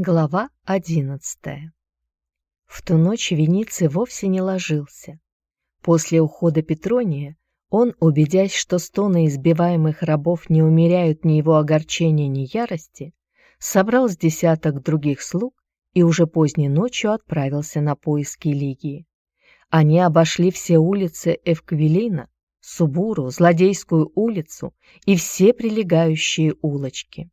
Глава одиннадцатая В ту ночь Вениций вовсе не ложился. После ухода Петрония он, убедясь, что стоны избиваемых рабов не умеряют ни его огорчения, ни ярости, собрал с десяток других слуг и уже поздней ночью отправился на поиски Лигии. Они обошли все улицы Эвквилина, Субуру, Злодейскую улицу и все прилегающие улочки.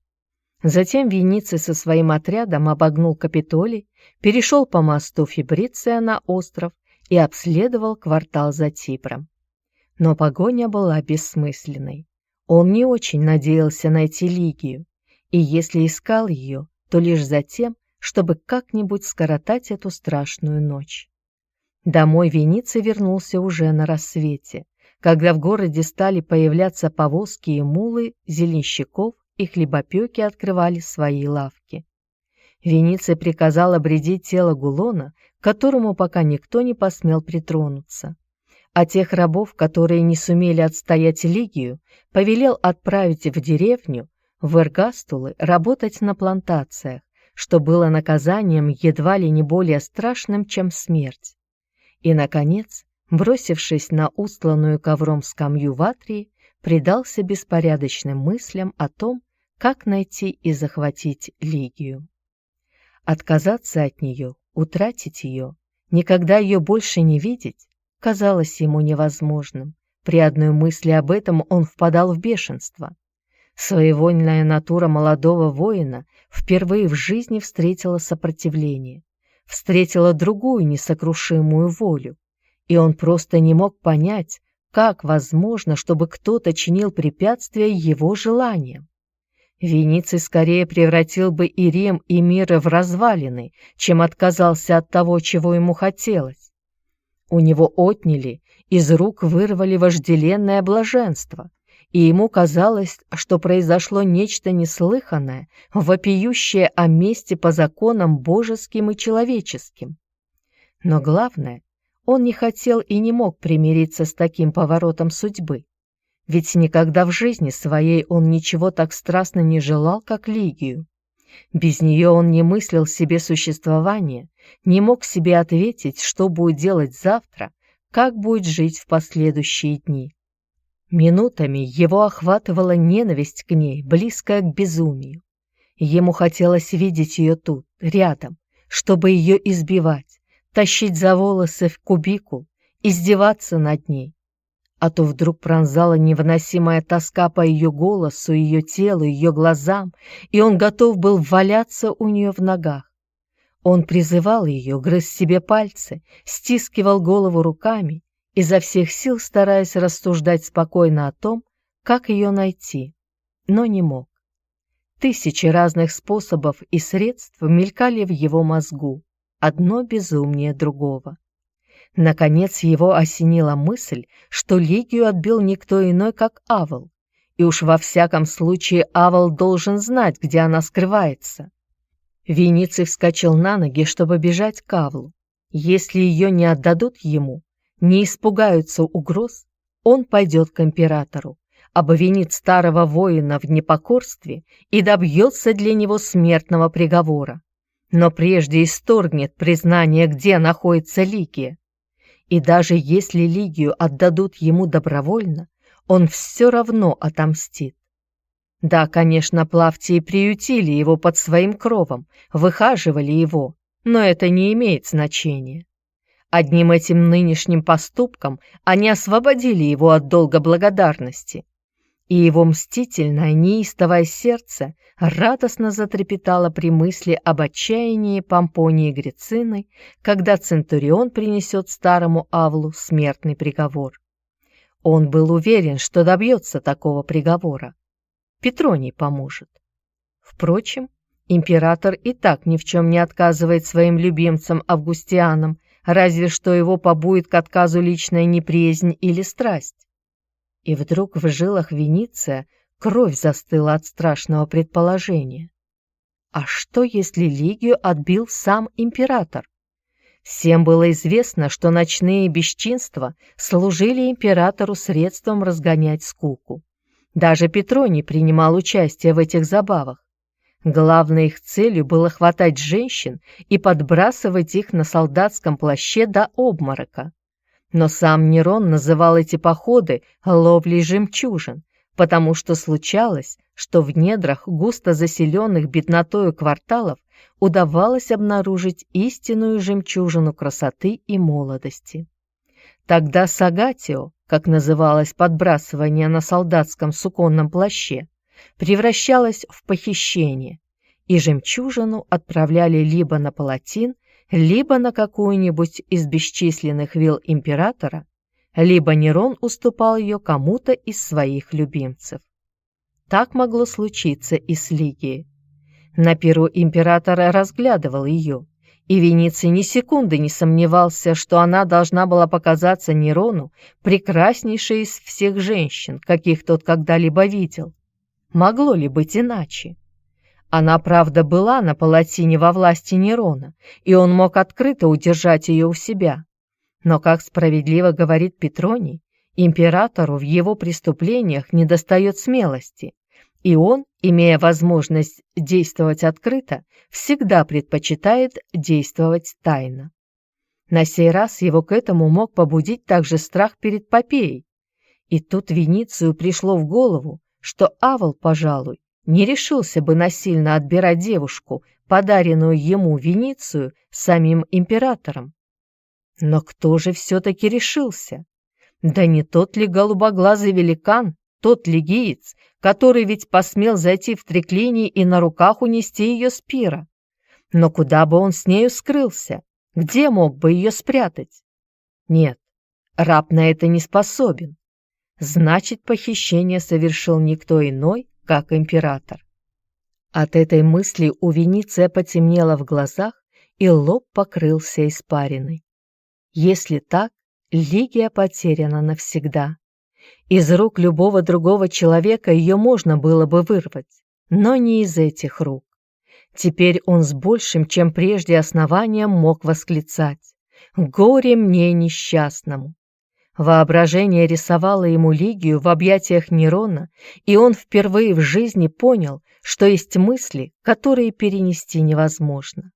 Затем Вениций со своим отрядом обогнул Капитолий, перешел по мосту Фибриция на остров и обследовал квартал за Тибром. Но погоня была бессмысленной. Он не очень надеялся найти Лигию, и если искал ее, то лишь за тем, чтобы как-нибудь скоротать эту страшную ночь. Домой Вениций вернулся уже на рассвете, когда в городе стали появляться повозки и мулы зеленщиков и хлебопеки открывали свои лавки. Вениций приказал обредить тело Гулона, к которому пока никто не посмел притронуться. А тех рабов, которые не сумели отстоять Лигию, повелел отправить в деревню, в Эргастулы, работать на плантациях, что было наказанием едва ли не более страшным, чем смерть. И, наконец, бросившись на устланную ковром скамью в Атрии, предался беспорядочным мыслям о том, как найти и захватить Лигию. Отказаться от нее, утратить ее, никогда ее больше не видеть, казалось ему невозможным. При одной мысли об этом он впадал в бешенство. Своевольная натура молодого воина впервые в жизни встретила сопротивление, встретила другую несокрушимую волю, и он просто не мог понять, как возможно, чтобы кто-то чинил препятствия его желаниям. Вениций скорее превратил бы и Рим, и мир в развалины, чем отказался от того, чего ему хотелось. У него отняли, из рук вырвали вожделенное блаженство, и ему казалось, что произошло нечто неслыханное, вопиющее о месте по законам божеским и человеческим. Но главное, он не хотел и не мог примириться с таким поворотом судьбы. Ведь никогда в жизни своей он ничего так страстно не желал, как Лигию. Без нее он не мыслил себе существования, не мог себе ответить, что будет делать завтра, как будет жить в последующие дни. Минутами его охватывала ненависть к ней, близкая к безумию. Ему хотелось видеть ее тут, рядом, чтобы ее избивать, тащить за волосы в кубикул, издеваться над ней, а то вдруг пронзала невыносимая тоска по ее голосу, ее телу, ее глазам, и он готов был валяться у нее в ногах. Он призывал ее, грыз себе пальцы, стискивал голову руками, изо всех сил стараясь рассуждать спокойно о том, как ее найти, но не мог. Тысячи разных способов и средств мелькали в его мозгу, одно безумнее другого. Наконец его осенила мысль, что Лигию отбил никто иной, как Авал, и уж во всяком случае Авал должен знать, где она скрывается. Вениций вскочил на ноги, чтобы бежать к Авлу. Если ее не отдадут ему, не испугаются угроз, он пойдет к императору, обвинит старого воина в непокорстве и добьется для него смертного приговора. Но прежде исторгнет признание, где находится Лигия. И даже если Лигию отдадут ему добровольно, он все равно отомстит. Да, конечно, плавтии приютили его под своим кровом, выхаживали его, но это не имеет значения. Одним этим нынешним поступком они освободили его от долга благодарности, и его мстительное, неистовое сердце радостно затрепетало при мысли об отчаянии Помпонии Грицины, когда Центурион принесет старому Авлу смертный приговор. Он был уверен, что добьется такого приговора. Петроний поможет. Впрочем, император и так ни в чем не отказывает своим любимцам Августианам, разве что его побует к отказу личная неприязнь или страсть. И вдруг в жилах Вениция кровь застыла от страшного предположения. А что, если Лигию отбил сам император? Всем было известно, что ночные бесчинства служили императору средством разгонять скуку. Даже Петроний принимал участие в этих забавах. Главной их целью было хватать женщин и подбрасывать их на солдатском плаще до обморока. Но сам Нерон называл эти походы ловлей жемчужин, потому что случалось, что в недрах густо заселенных беднотою кварталов удавалось обнаружить истинную жемчужину красоты и молодости. Тогда сагатио, как называлось подбрасывание на солдатском суконном плаще, превращалось в похищение, и жемчужину отправляли либо на палатин, либо на какую-нибудь из бесчисленных вил императора, либо Нерон уступал ее кому-то из своих любимцев. Так могло случиться и с Лигией. На перу императора разглядывал ее, и Вениций ни секунды не сомневался, что она должна была показаться Нерону прекраснейшей из всех женщин, каких тот когда-либо видел. Могло ли быть иначе? Она, правда, была на палатине во власти Нерона, и он мог открыто удержать ее у себя. Но, как справедливо говорит Петроний, императору в его преступлениях недостает смелости, и он, имея возможность действовать открыто, всегда предпочитает действовать тайно. На сей раз его к этому мог побудить также страх перед Попеей. И тут Веницию пришло в голову, что Авал, пожалуй, не решился бы насильно отбирать девушку, подаренную ему Веницию самим императором. Но кто же все-таки решился? Да не тот ли голубоглазый великан, тот легиец, который ведь посмел зайти в треклинии и на руках унести ее с пира? Но куда бы он с нею скрылся? Где мог бы ее спрятать? Нет, раб на это не способен. Значит, похищение совершил никто иной, как император. От этой мысли у Вениция потемнело в глазах, и лоб покрылся испариной. Если так, Лигия потеряна навсегда. Из рук любого другого человека ее можно было бы вырвать, но не из этих рук. Теперь он с большим, чем прежде основанием мог восклицать «Горе мне несчастному!» Воображение рисовало ему Лигию в объятиях Нерона, и он впервые в жизни понял, что есть мысли, которые перенести невозможно.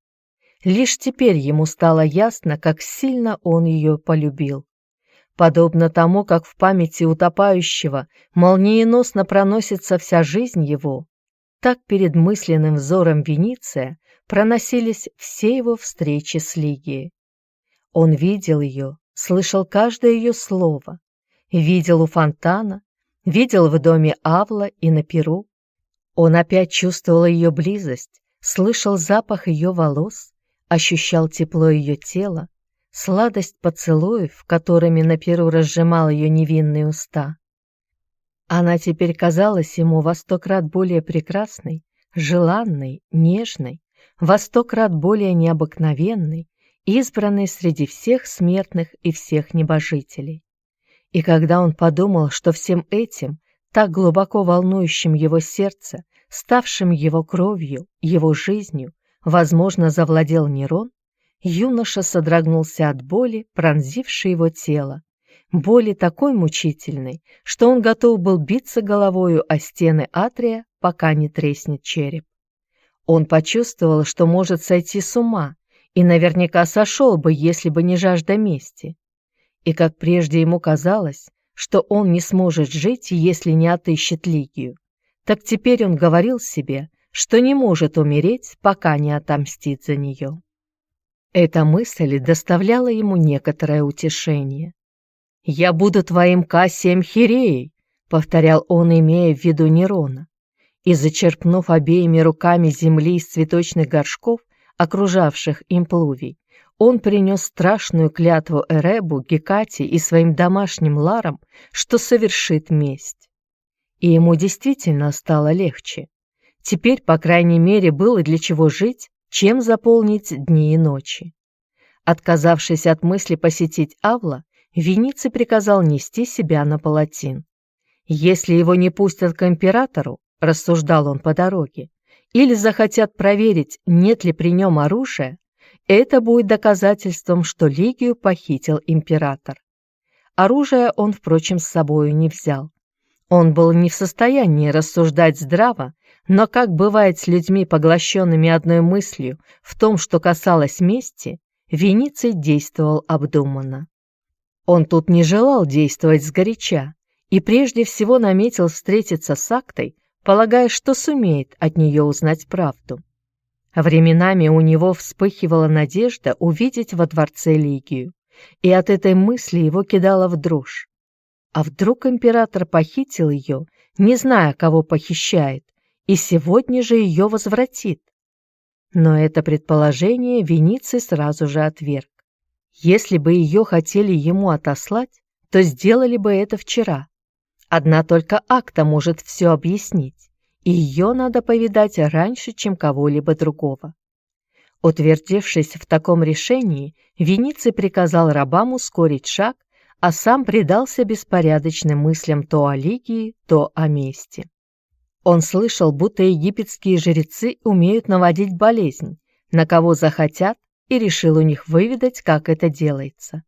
Лишь теперь ему стало ясно, как сильно он ее полюбил. Подобно тому, как в памяти утопающего молниеносно проносится вся жизнь его, так перед мысленным взором Вениция проносились все его встречи с Лигией. Он видел ее, слышал каждое ее слово, видел у фонтана, видел в доме Авла и на Перу. Он опять чувствовал ее близость, слышал запах ее волос, ощущал тепло ее тела, сладость поцелуев, которыми на Перу разжимал ее невинные уста. Она теперь казалась ему во сто крат более прекрасной, желанной, нежной, во сто крат более необыкновенной, избранный среди всех смертных и всех небожителей. И когда он подумал, что всем этим, так глубоко волнующим его сердце, ставшим его кровью, его жизнью, возможно, завладел Нерон, юноша содрогнулся от боли, пронзившей его тело, боли такой мучительной, что он готов был биться головою о стены Атрия, пока не треснет череп. Он почувствовал, что может сойти с ума, и наверняка сошел бы, если бы не жажда мести. И как прежде ему казалось, что он не сможет жить, если не отыщет Лигию, так теперь он говорил себе, что не может умереть, пока не отомстит за нее. Эта мысль доставляла ему некоторое утешение. «Я буду твоим Кассием Хиреей», — повторял он, имея в виду Нерона. И, зачерпнув обеими руками земли из цветочных горшков, окружавших имплувий, он принес страшную клятву Эребу, Гекате и своим домашним Ларам, что совершит месть. И ему действительно стало легче. Теперь, по крайней мере, было для чего жить, чем заполнить дни и ночи. Отказавшись от мысли посетить Авла, Вениций приказал нести себя на палатин. Если его не пустят к императору, рассуждал он по дороге, или захотят проверить, нет ли при нем оружия, это будет доказательством, что Лигию похитил император. Оружие он, впрочем, с собою не взял. Он был не в состоянии рассуждать здраво, Но как бывает с людьми, поглощенными одной мыслью в том, что касалось мести, Вениций действовал обдуманно. Он тут не желал действовать сгоряча и прежде всего наметил встретиться с Актой, полагая, что сумеет от нее узнать правду. Временами у него вспыхивала надежда увидеть во дворце Лигию, и от этой мысли его кидало в дрожь. А вдруг император похитил ее, не зная, кого похищает, и сегодня же ее возвратит. Но это предположение Вениций сразу же отверг. Если бы ее хотели ему отослать, то сделали бы это вчера. Одна только акта может все объяснить, и ее надо повидать раньше, чем кого-либо другого. Утвердившись в таком решении, Вениций приказал рабам ускорить шаг, а сам предался беспорядочным мыслям то о Лигии, то о мести. Он слышал, будто египетские жрецы умеют наводить болезнь, на кого захотят, и решил у них выведать, как это делается.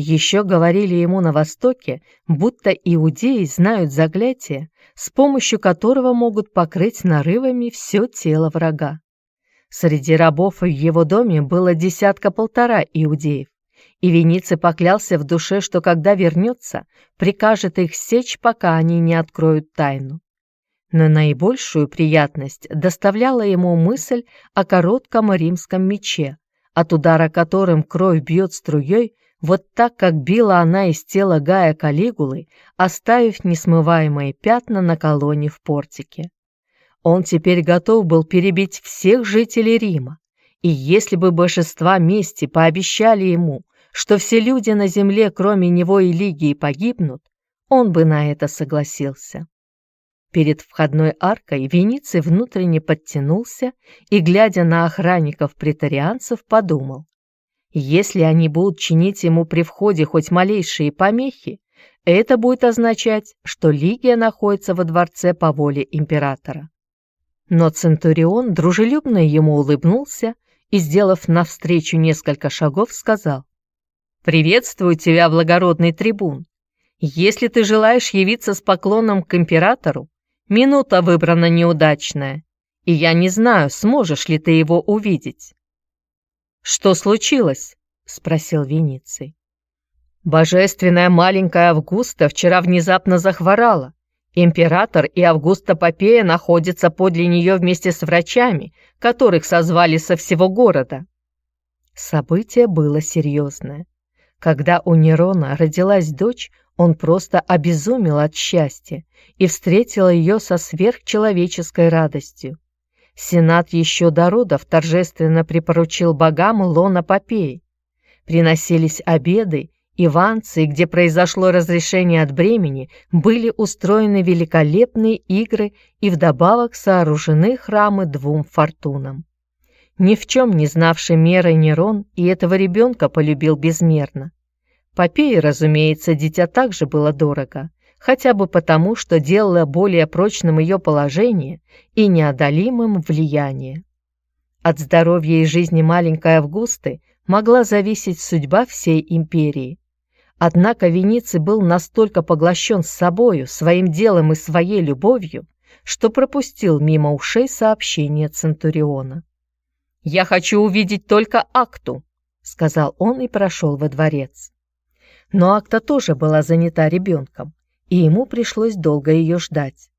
Еще говорили ему на Востоке, будто иудеи знают заклятие, с помощью которого могут покрыть нарывами все тело врага. Среди рабов в его доме было десятка-полтора иудеев, и Вениций поклялся в душе, что когда вернется, прикажет их сечь, пока они не откроют тайну но наибольшую приятность доставляла ему мысль о коротком римском мече, от удара которым кровь бьет струей, вот так, как била она из тела Гая Калигулы, оставив несмываемые пятна на колонне в портике. Он теперь готов был перебить всех жителей Рима, и если бы божества мести пообещали ему, что все люди на земле, кроме него и Лигии, погибнут, он бы на это согласился. Перед входной аркой Вениций внутренне подтянулся и, глядя на охранников-претарианцев, подумал, если они будут чинить ему при входе хоть малейшие помехи, это будет означать, что Лигия находится во дворце по воле императора. Но Центурион дружелюбно ему улыбнулся и, сделав навстречу несколько шагов, сказал, «Приветствую тебя, благородный трибун. Если ты желаешь явиться с поклоном к императору, Минута выбрана неудачная, и я не знаю, сможешь ли ты его увидеть». «Что случилось?» — спросил Вениций. «Божественная маленькая Августа вчера внезапно захворала. Император и Августа Попея находятся подле нее вместе с врачами, которых созвали со всего города». Событие было серьезное. Когда у Нерона родилась дочь, он просто обезумел от счастья и встретил ее со сверхчеловеческой радостью. Сенат еще до родов торжественно припоручил богам лона Попеи. Приносились обеды, и в Анции, где произошло разрешение от бремени, были устроены великолепные игры и вдобавок сооружены храмы двум фортунам. Ни в чем не знавший меры Нерон и этого ребенка полюбил безмерно. Попее, разумеется, дитя также было дорого, хотя бы потому, что делало более прочным ее положение и неодолимым влияние. От здоровья и жизни маленькой Августы могла зависеть судьба всей империи. Однако Вениций был настолько поглощен собою, своим делом и своей любовью, что пропустил мимо ушей сообщение Центуриона. «Я хочу увидеть только Акту», — сказал он и прошел во дворец. Но Акта тоже была занята ребенком, и ему пришлось долго ее ждать.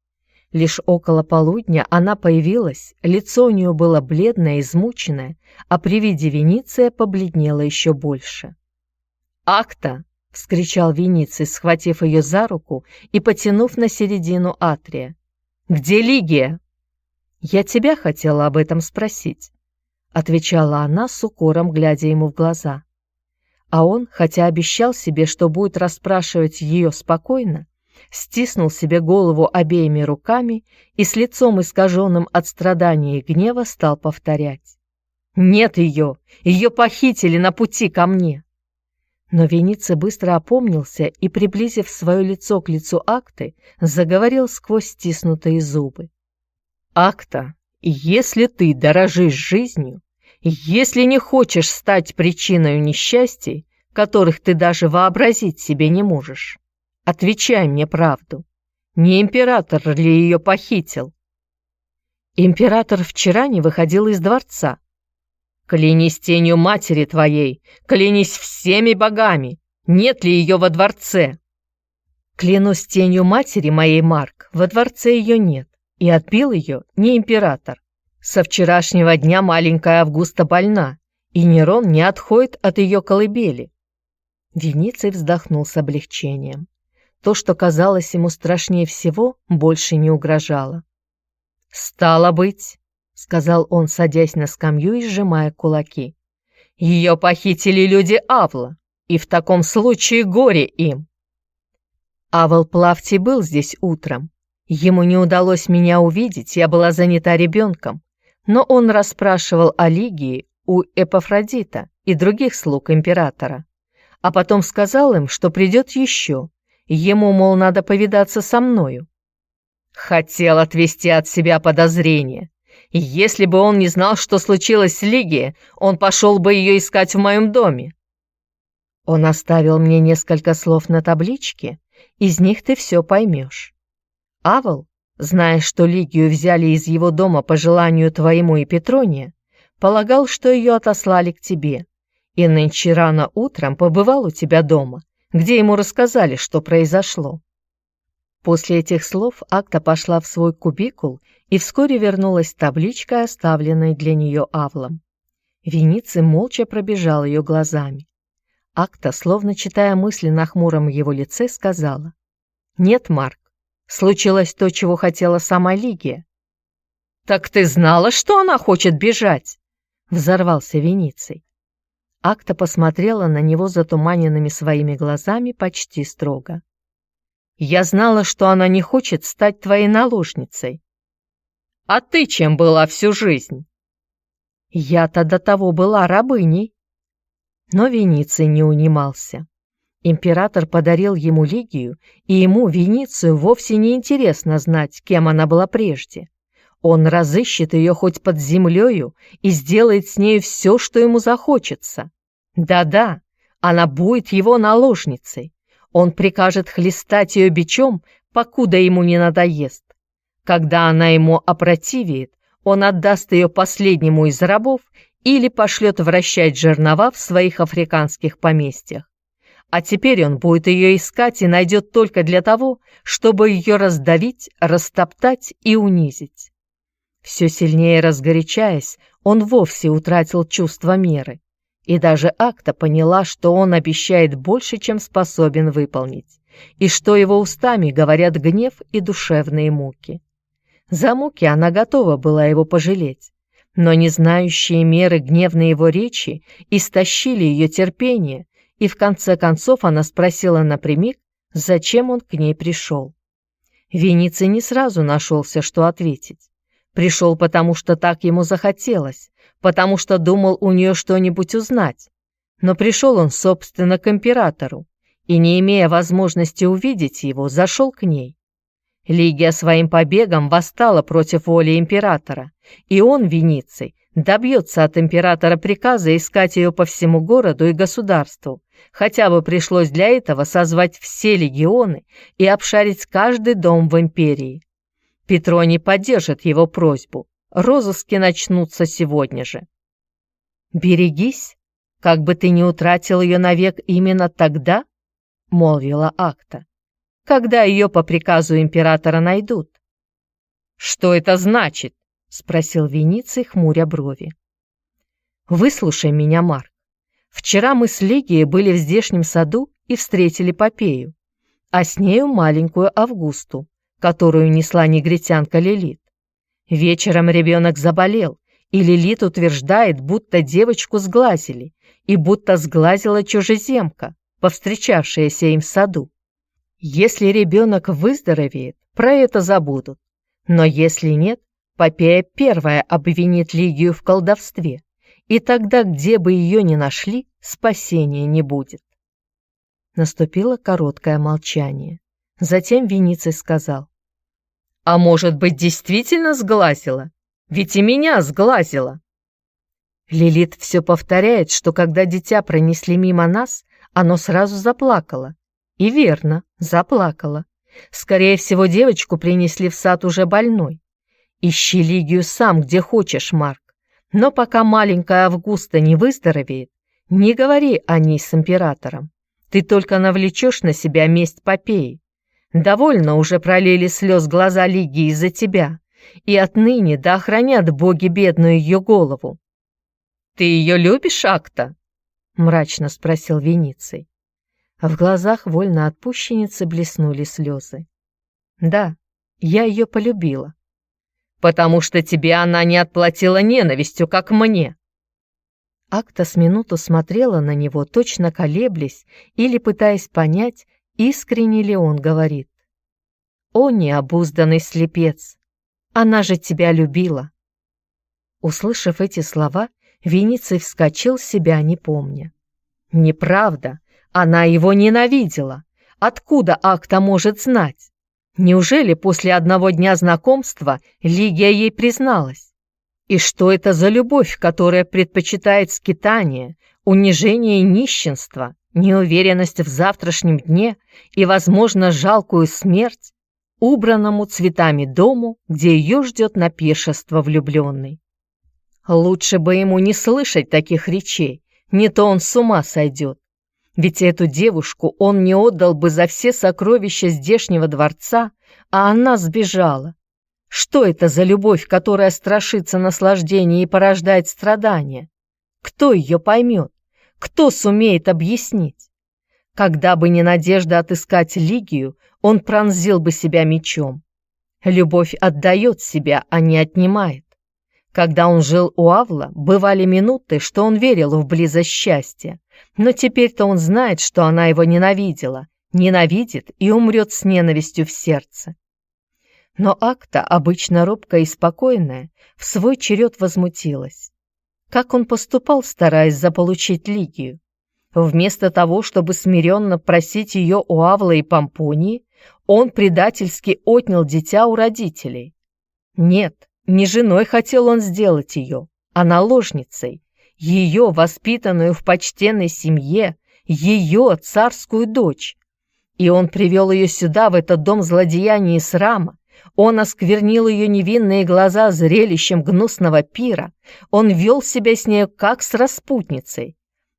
Лишь около полудня она появилась, лицо у нее было бледное, измученное, а при виде Вениция побледнело еще больше. «Акта!» — вскричал Вениций, схватив ее за руку и потянув на середину Атрия. «Где Лигия?» «Я тебя хотела об этом спросить», — отвечала она с укором, глядя ему в глаза. А он, хотя обещал себе, что будет расспрашивать ее спокойно, стиснул себе голову обеими руками и с лицом искаженным от страдания и гнева стал повторять. «Нет ее! Ее похитили на пути ко мне!» Но Веница быстро опомнился и, приблизив свое лицо к лицу Акты, заговорил сквозь стиснутые зубы. «Акта, если ты дорожишь жизнью, если не хочешь стать причиной несчастий, которых ты даже вообразить себе не можешь, отвечай мне правду. Не император ли ее похитил? Император вчера не выходил из дворца. Клянись тенью матери твоей, клянись всеми богами, нет ли ее во дворце? Клянусь тенью матери моей, Марк, во дворце ее нет, и отбил ее не император. Со вчерашнего дня маленькая Августа больна, и Нерон не отходит от ее колыбели. Вениций вздохнул с облегчением. То, что казалось ему страшнее всего, больше не угрожало. «Стало быть», — сказал он, садясь на скамью и сжимая кулаки, «ее похитили люди Авла, и в таком случае горе им». Авл Плавти был здесь утром. Ему не удалось меня увидеть, я была занята ребенком, но он расспрашивал о Лигии у Эпофродита и других слуг императора, а потом сказал им, что придет еще, ему, мол, надо повидаться со мною. Хотел отвести от себя подозрения. Если бы он не знал, что случилось с Лигией, он пошел бы ее искать в моем доме. Он оставил мне несколько слов на табличке, из них ты все поймешь. Авел, зная, что Лигию взяли из его дома по желанию твоему и Петрония, полагал, что ее отослали к тебе, и нынче рано утром побывал у тебя дома, где ему рассказали, что произошло. После этих слов Акта пошла в свой кубикул и вскоре вернулась с табличкой, оставленной для нее Авлом. Вениций молча пробежал ее глазами. Акта, словно читая мысли на хмуром его лице, сказала, «Нет, Марк, случилось то, чего хотела сама Лигия». «Так ты знала, что она хочет бежать?» — взорвался Вениций. Акта посмотрела на него затуманенными своими глазами почти строго. «Я знала, что она не хочет стать твоей наложницей». «А ты чем была всю жизнь?» «Я-то до того была рабыней», но Вениций не унимался. Император подарил ему Лигию, и ему, Веницию, вовсе не интересно знать, кем она была прежде. Он разыщет ее хоть под землею и сделает с ней все, что ему захочется. Да-да, она будет его наложницей. Он прикажет хлестать ее бичом, покуда ему не надоест. Когда она ему опротивеет, он отдаст ее последнему из рабов или пошлет вращать жернова в своих африканских поместьях. А теперь он будет ее искать и найдет только для того, чтобы ее раздавить, растоптать и унизить. Все сильнее разгорячаясь, он вовсе утратил чувство меры, и даже Акта поняла, что он обещает больше, чем способен выполнить, и что его устами говорят гнев и душевные муки. За муки она готова была его пожалеть, но не знающие меры гневной его речи истощили ее терпение, и в конце концов она спросила напрямик, зачем он к ней пришел. Вениций не сразу нашелся, что ответить. Пришел потому, что так ему захотелось, потому что думал у нее что-нибудь узнать. Но пришел он, собственно, к императору, и, не имея возможности увидеть его, зашел к ней. Лигия своим побегом восстала против воли императора, и он, Вениций, добьется от императора приказа искать ее по всему городу и государству, хотя бы пришлось для этого созвать все легионы и обшарить каждый дом в империи. Петроний поддержит его просьбу, розыски начнутся сегодня же. «Берегись, как бы ты не утратил ее навек именно тогда», — молвила Акта когда ее по приказу императора найдут. «Что это значит?» — спросил Вениций, хмуря брови. «Выслушай меня, Марк. Вчера мы с Лигией были в здешнем саду и встретили Попею, а с нею маленькую Августу, которую несла негритянка Лилит. Вечером ребенок заболел, и Лилит утверждает, будто девочку сглазили, и будто сглазила чужеземка, повстречавшаяся им в саду. Если ребенок выздоровеет, про это забудут. Но если нет, Попея первая обвинит Лигию в колдовстве, и тогда, где бы ее ни нашли, спасения не будет. Наступило короткое молчание. Затем Вениций сказал. «А может быть, действительно сглазила? Ведь и меня сглазила!» Лилит все повторяет, что когда дитя пронесли мимо нас, оно сразу заплакало, и верно, заплакала. Скорее всего, девочку принесли в сад уже больной. Ищи Лигию сам, где хочешь, Марк. Но пока маленькая Августа не выздоровеет, не говори о ней с императором. Ты только навлечешь на себя месть Попеи. Довольно уже пролили слез глаза Лигии из-за тебя, и отныне да охранят боги бедную ее голову. «Ты ее любишь, Акта?» — мрачно спросил Вениций. В глазах вольно отпущенницы блеснули слезы. «Да, я ее полюбила». «Потому что тебе она не отплатила ненавистью, как мне». Акта с минуту смотрела на него, точно колеблясь или пытаясь понять, искренне ли он говорит. «О, необузданный слепец! Она же тебя любила!» Услышав эти слова, Вениций вскочил себя, не помня. «Неправда! Она его ненавидела! Откуда Акта может знать? Неужели после одного дня знакомства Лигия ей призналась? И что это за любовь, которая предпочитает скитание, унижение и нищенство, неуверенность в завтрашнем дне и, возможно, жалкую смерть, убранному цветами дому, где ее ждет на пешество влюбленный. Лучше бы ему не слышать таких речей, не то он с ума сойдет. Ведь эту девушку он не отдал бы за все сокровища здешнего дворца, а она сбежала. Что это за любовь, которая страшится наслаждения и порождает страдания? Кто ее поймет? Кто сумеет объяснить? Когда бы не надежда отыскать Лигию, он пронзил бы себя мечом. Любовь отдает себя, а не отнимает. Когда он жил у Авла, бывали минуты, что он верил в близость счастья, но теперь-то он знает, что она его ненавидела, ненавидит и умрет с ненавистью в сердце. Но Акта, обычно робкая и спокойная, в свой черед возмутилась. Как он поступал, стараясь заполучить Лигию? Вместо того, чтобы смиренно просить ее у Авла и Помпонии, он предательски отнял дитя у родителей. Нет, не женой хотел он сделать ее, а наложницей, ее, воспитанную в почтенной семье, ее царскую дочь. И он привел ее сюда, в этот дом злодеяния и срама, он осквернил ее невинные глаза зрелищем гнусного пира. Он вел себя с нею как с распутницей.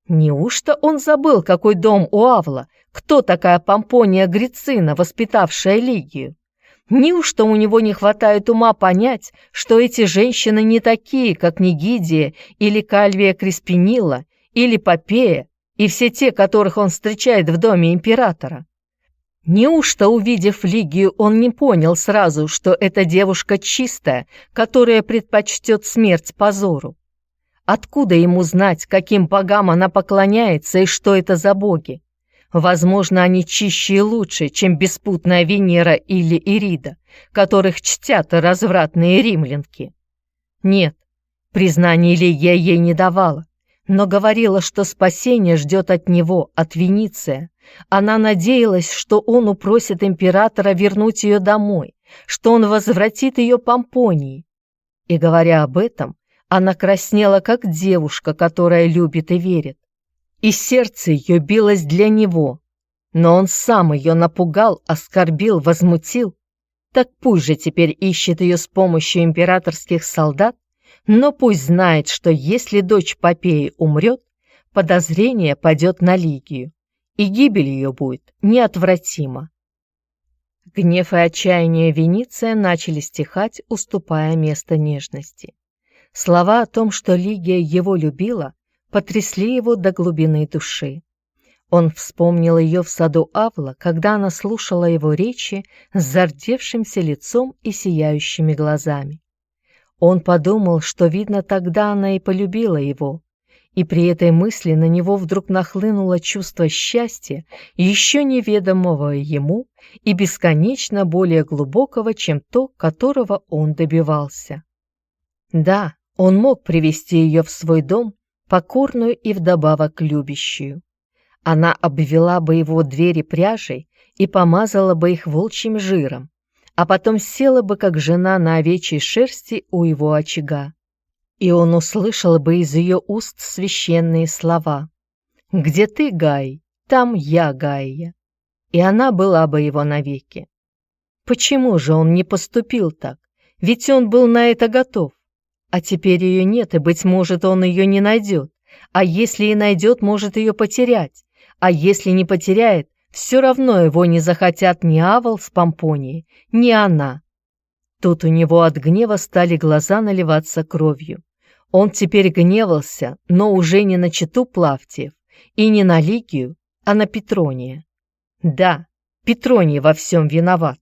Неужто он забыл, какой дом у Авла, кто такая Помпония Грицина, воспитавшая Лигию? Неужто у него не хватает ума понять, что эти женщины не такие, как Нигидия или Кальвия Креспинила, или Попея, и все те, которых он встречает в доме императора? Неужто, увидев Лигию, он не понял сразу, что эта девушка чистая, которая предпочтет смерть позору? Откуда ему знать, каким богам она поклоняется и что это за боги? Возможно, они чище и лучше, чем беспутная Венера или Ирида, которых чтят развратные римлянки. Нет, признания Лигия ей не давала, но говорила, что спасение ждет от него, от Вениция. Она надеялась, что он упросит императора вернуть ее домой, что он возвратит ее Помпонии. И говоря об этом, она краснела, как девушка, которая любит и верит. И сердце ее билось для него, но он сам ее напугал, оскорбил, возмутил. Так пусть же теперь ищет ее с помощью императорских солдат но пусть знает, что если дочь Попеи умрет, подозрение падет на Лигию, и гибель ее будет неотвратима. Гнев и отчаяние Вениция начали стихать, уступая место нежности. Слова о том, что Лигия его любила, потрясли его до глубины души. Он вспомнил ее в саду Авла, когда она слушала его речи с зардевшимся лицом и сияющими глазами. Он подумал, что, видно, тогда она и полюбила его, и при этой мысли на него вдруг нахлынуло чувство счастья, еще неведомого ему и бесконечно более глубокого, чем то, которого он добивался. Да, он мог привести ее в свой дом, покорную и вдобавок любящую. Она обвела бы его двери пряжей и помазала бы их волчьим жиром, а потом села бы, как жена на овечьей шерсти у его очага. И он услышал бы из ее уст священные слова «Где ты, Гай, там я, Гайя». И она была бы его навеки. Почему же он не поступил так? ведь он был на это готов. А теперь ее нет, и, быть может, он ее не найдет. А если и найдет, может ее потерять. А если не потеряет, все равно его не захотят ни Авал с Помпонией, ни она. Тут у него от гнева стали глаза наливаться кровью. Он теперь гневался, но уже не на читу Плавтиев и не на Лигию, а на Петрония. Да, Петроний во всем виноват.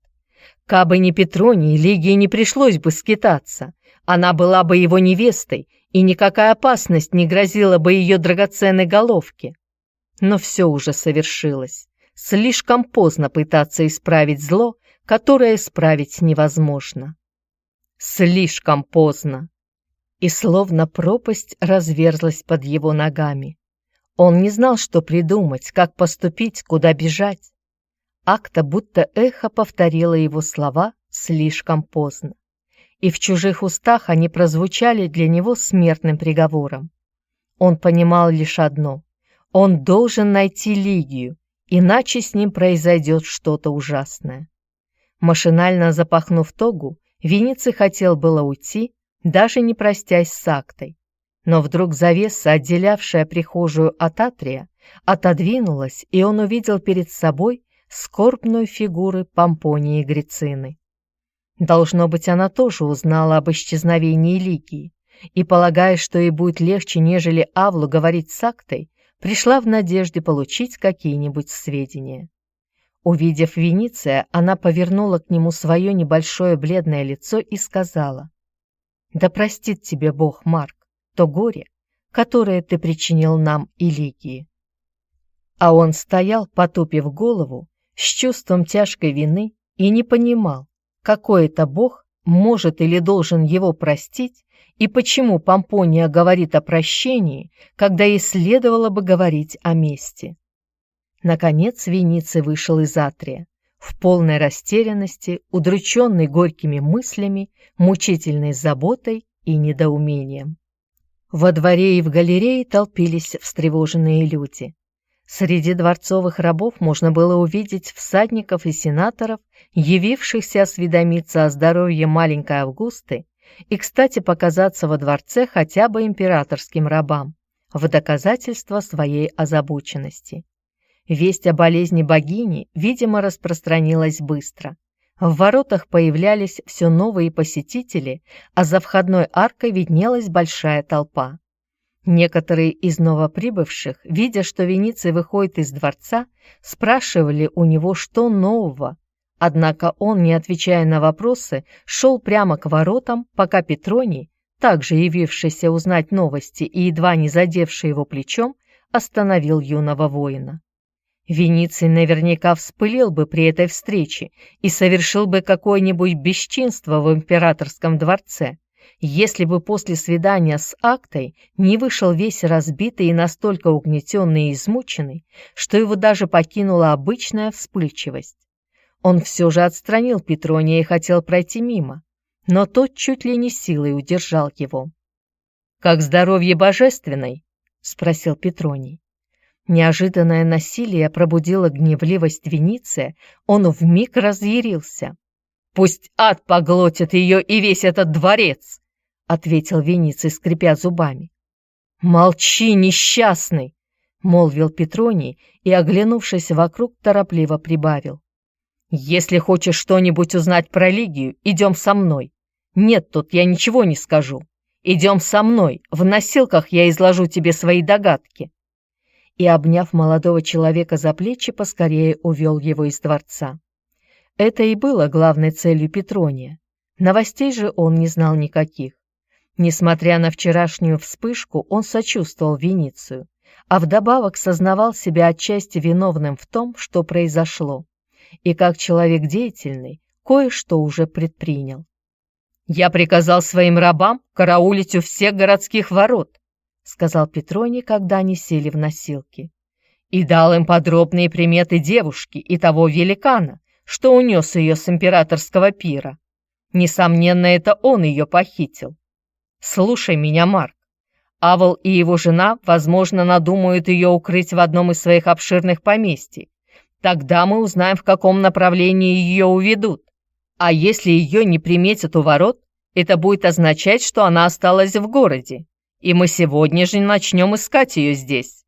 Кабы не Петроний, Лигии не пришлось бы скитаться. Она была бы его невестой, и никакая опасность не грозила бы ее драгоценной головке. Но все уже совершилось. Слишком поздно пытаться исправить зло, которое исправить невозможно. Слишком поздно. И словно пропасть разверзлась под его ногами. Он не знал, что придумать, как поступить, куда бежать. Акта будто эхо повторила его слова слишком поздно. И в чужих устах они прозвучали для него смертным приговором. Он понимал лишь одно — он должен найти Лигию, иначе с ним произойдет что-то ужасное. Машинально запахнув тогу, Виниций хотел было уйти, даже не простясь с Актой. Но вдруг завеса, отделявшая прихожую от Атрия, отодвинулась, и он увидел перед собой скорбную фигуру Помпонии Грицины. Должно быть, она тоже узнала об исчезновении Ликии и, полагая, что ей будет легче, нежели Авлу говорить с Актой, пришла в надежде получить какие-нибудь сведения. Увидев Вениция, она повернула к нему свое небольшое бледное лицо и сказала, «Да простит тебе Бог, Марк, то горе, которое ты причинил нам и Лигии». А он стоял, потупив голову, с чувством тяжкой вины и не понимал, какой это Бог может или должен его простить, и почему Помпония говорит о прощении, когда ей следовало бы говорить о мести. Наконец Вениций вышел из Атрия, в полной растерянности, удрученный горькими мыслями, мучительной заботой и недоумением. Во дворе и в галерее толпились встревоженные люди. Среди дворцовых рабов можно было увидеть всадников и сенаторов, явившихся осведомиться о здоровье маленькой Августы и, кстати, показаться во дворце хотя бы императорским рабам в доказательство своей озабоченности. Весть о болезни богини, видимо, распространилась быстро. В воротах появлялись все новые посетители, а за входной аркой виднелась большая толпа. Некоторые из новоприбывших, видя, что Вениций выходит из дворца, спрашивали у него, что нового. Однако он, не отвечая на вопросы, шел прямо к воротам, пока Петроний, также явившийся узнать новости и едва не задевший его плечом, остановил юного воина. Вениций наверняка вспылил бы при этой встрече и совершил бы какое-нибудь бесчинство в императорском дворце, если бы после свидания с Актой не вышел весь разбитый и настолько угнетенный и измученный, что его даже покинула обычная вспыльчивость. Он все же отстранил Петрония и хотел пройти мимо, но тот чуть ли не силой удержал его. «Как здоровье божественной?» — спросил Петроний. Неожиданное насилие пробудило гневливость Вениция, он вмиг разъярился. «Пусть ад поглотит ее и весь этот дворец!» ответил Вениций, скрипя зубами. «Молчи, несчастный!» — молвил Петроний и, оглянувшись вокруг, торопливо прибавил. «Если хочешь что-нибудь узнать про Лигию, идем со мной. Нет, тут я ничего не скажу. Идем со мной, в носилках я изложу тебе свои догадки». И, обняв молодого человека за плечи, поскорее увел его из дворца. Это и было главной целью Петрония. Новостей же он не знал никаких. Несмотря на вчерашнюю вспышку, он сочувствовал Веницию, а вдобавок сознавал себя отчасти виновным в том, что произошло, и как человек деятельный кое-что уже предпринял. «Я приказал своим рабам караулить у всех городских ворот», сказал Петроний, когда они сели в носилки, и дал им подробные приметы девушки и того великана, что унес ее с императорского пира. Несомненно, это он ее похитил. Слушай меня, Марк. Авел и его жена, возможно, надумают ее укрыть в одном из своих обширных поместий. Тогда мы узнаем, в каком направлении ее уведут. А если ее не приметят у ворот, Это будет означать, что она осталась в городе, и мы сегодня же начнем искать ее здесь.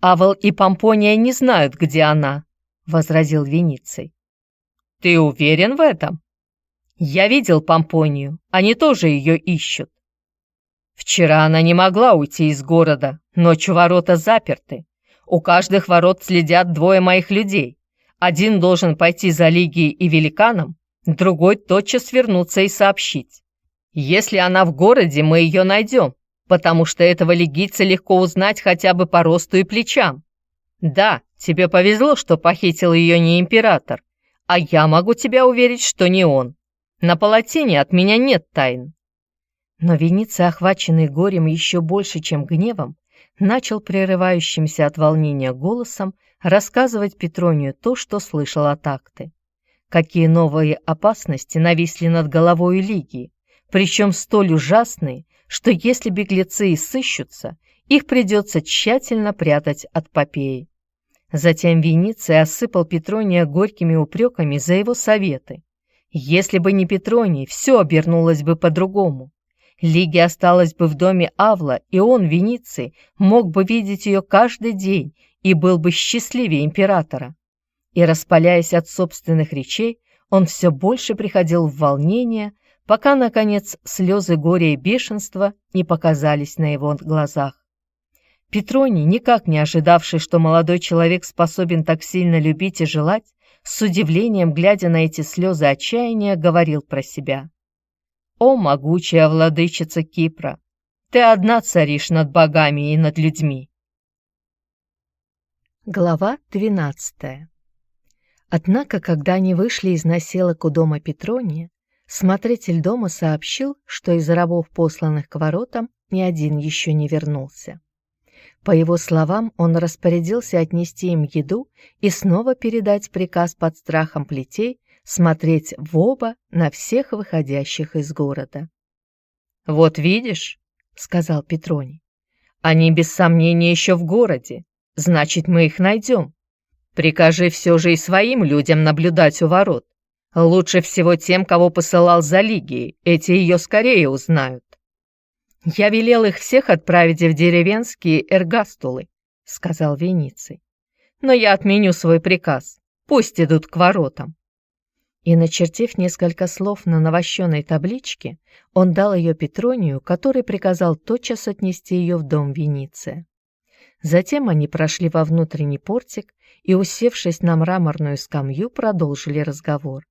Авел и Помпония не знают, где она, возразил Вениций. Ты уверен в этом? Я видел Помпонию, они тоже ее ищут. Вчера она не могла уйти из города, ночью ворота заперты. У каждых ворот следят двое моих людей. Один должен пойти за Лигией и Великаном, другой тотчас вернуться и сообщить. Если она в городе, мы ее найдем, потому что этого лигийца легко узнать хотя бы по росту и плечам. Да, тебе повезло, что похитил ее не император, а я могу тебя уверить, что не он. На палатине от меня нет тайн. Но Веница, охваченный горем еще больше, чем гневом, начал прерывающимся от волнения голосом рассказывать Петронию то, что слышал от акты. Какие новые опасности нависли над головой Лигии, причем столь ужасные, что если беглецы и сыщутся, их придется тщательно прятать от Попеи. Затем Вениций осыпал Петрония горькими упреками за его советы. Если бы не Петроний, все обернулось бы по-другому. Лиги осталась бы в доме Авла, и он, Вениций, мог бы видеть ее каждый день и был бы счастливее императора. И, распаляясь от собственных речей, он все больше приходил в волнение, пока, наконец, слезы горя и бешенства не показались на его глазах. Петроний, никак не ожидавший, что молодой человек способен так сильно любить и желать, с удивлением, глядя на эти слезы отчаяния, говорил про себя. «О, могучая владычица Кипра! Ты одна царишь над богами и над людьми!» Глава двенадцатая Однако, когда они вышли из населок у дома Петрония, смотритель дома сообщил, что из рабов, посланных к воротам, ни один еще не вернулся. По его словам, он распорядился отнести им еду и снова передать приказ под страхом плетей смотреть в оба на всех выходящих из города. «Вот видишь», — сказал Петроний, — «они без сомнения еще в городе, значит, мы их найдем. Прикажи все же и своим людям наблюдать у ворот. Лучше всего тем, кого посылал за Лигией, эти ее скорее узнают. «Я велел их всех отправить в деревенские эргастулы», — сказал Вениций. «Но я отменю свой приказ. Пусть идут к воротам». И, начертив несколько слов на навощенной табличке, он дал ее Петронию, который приказал тотчас отнести ее в дом Вениция. Затем они прошли во внутренний портик и, усевшись на мраморную скамью, продолжили разговор.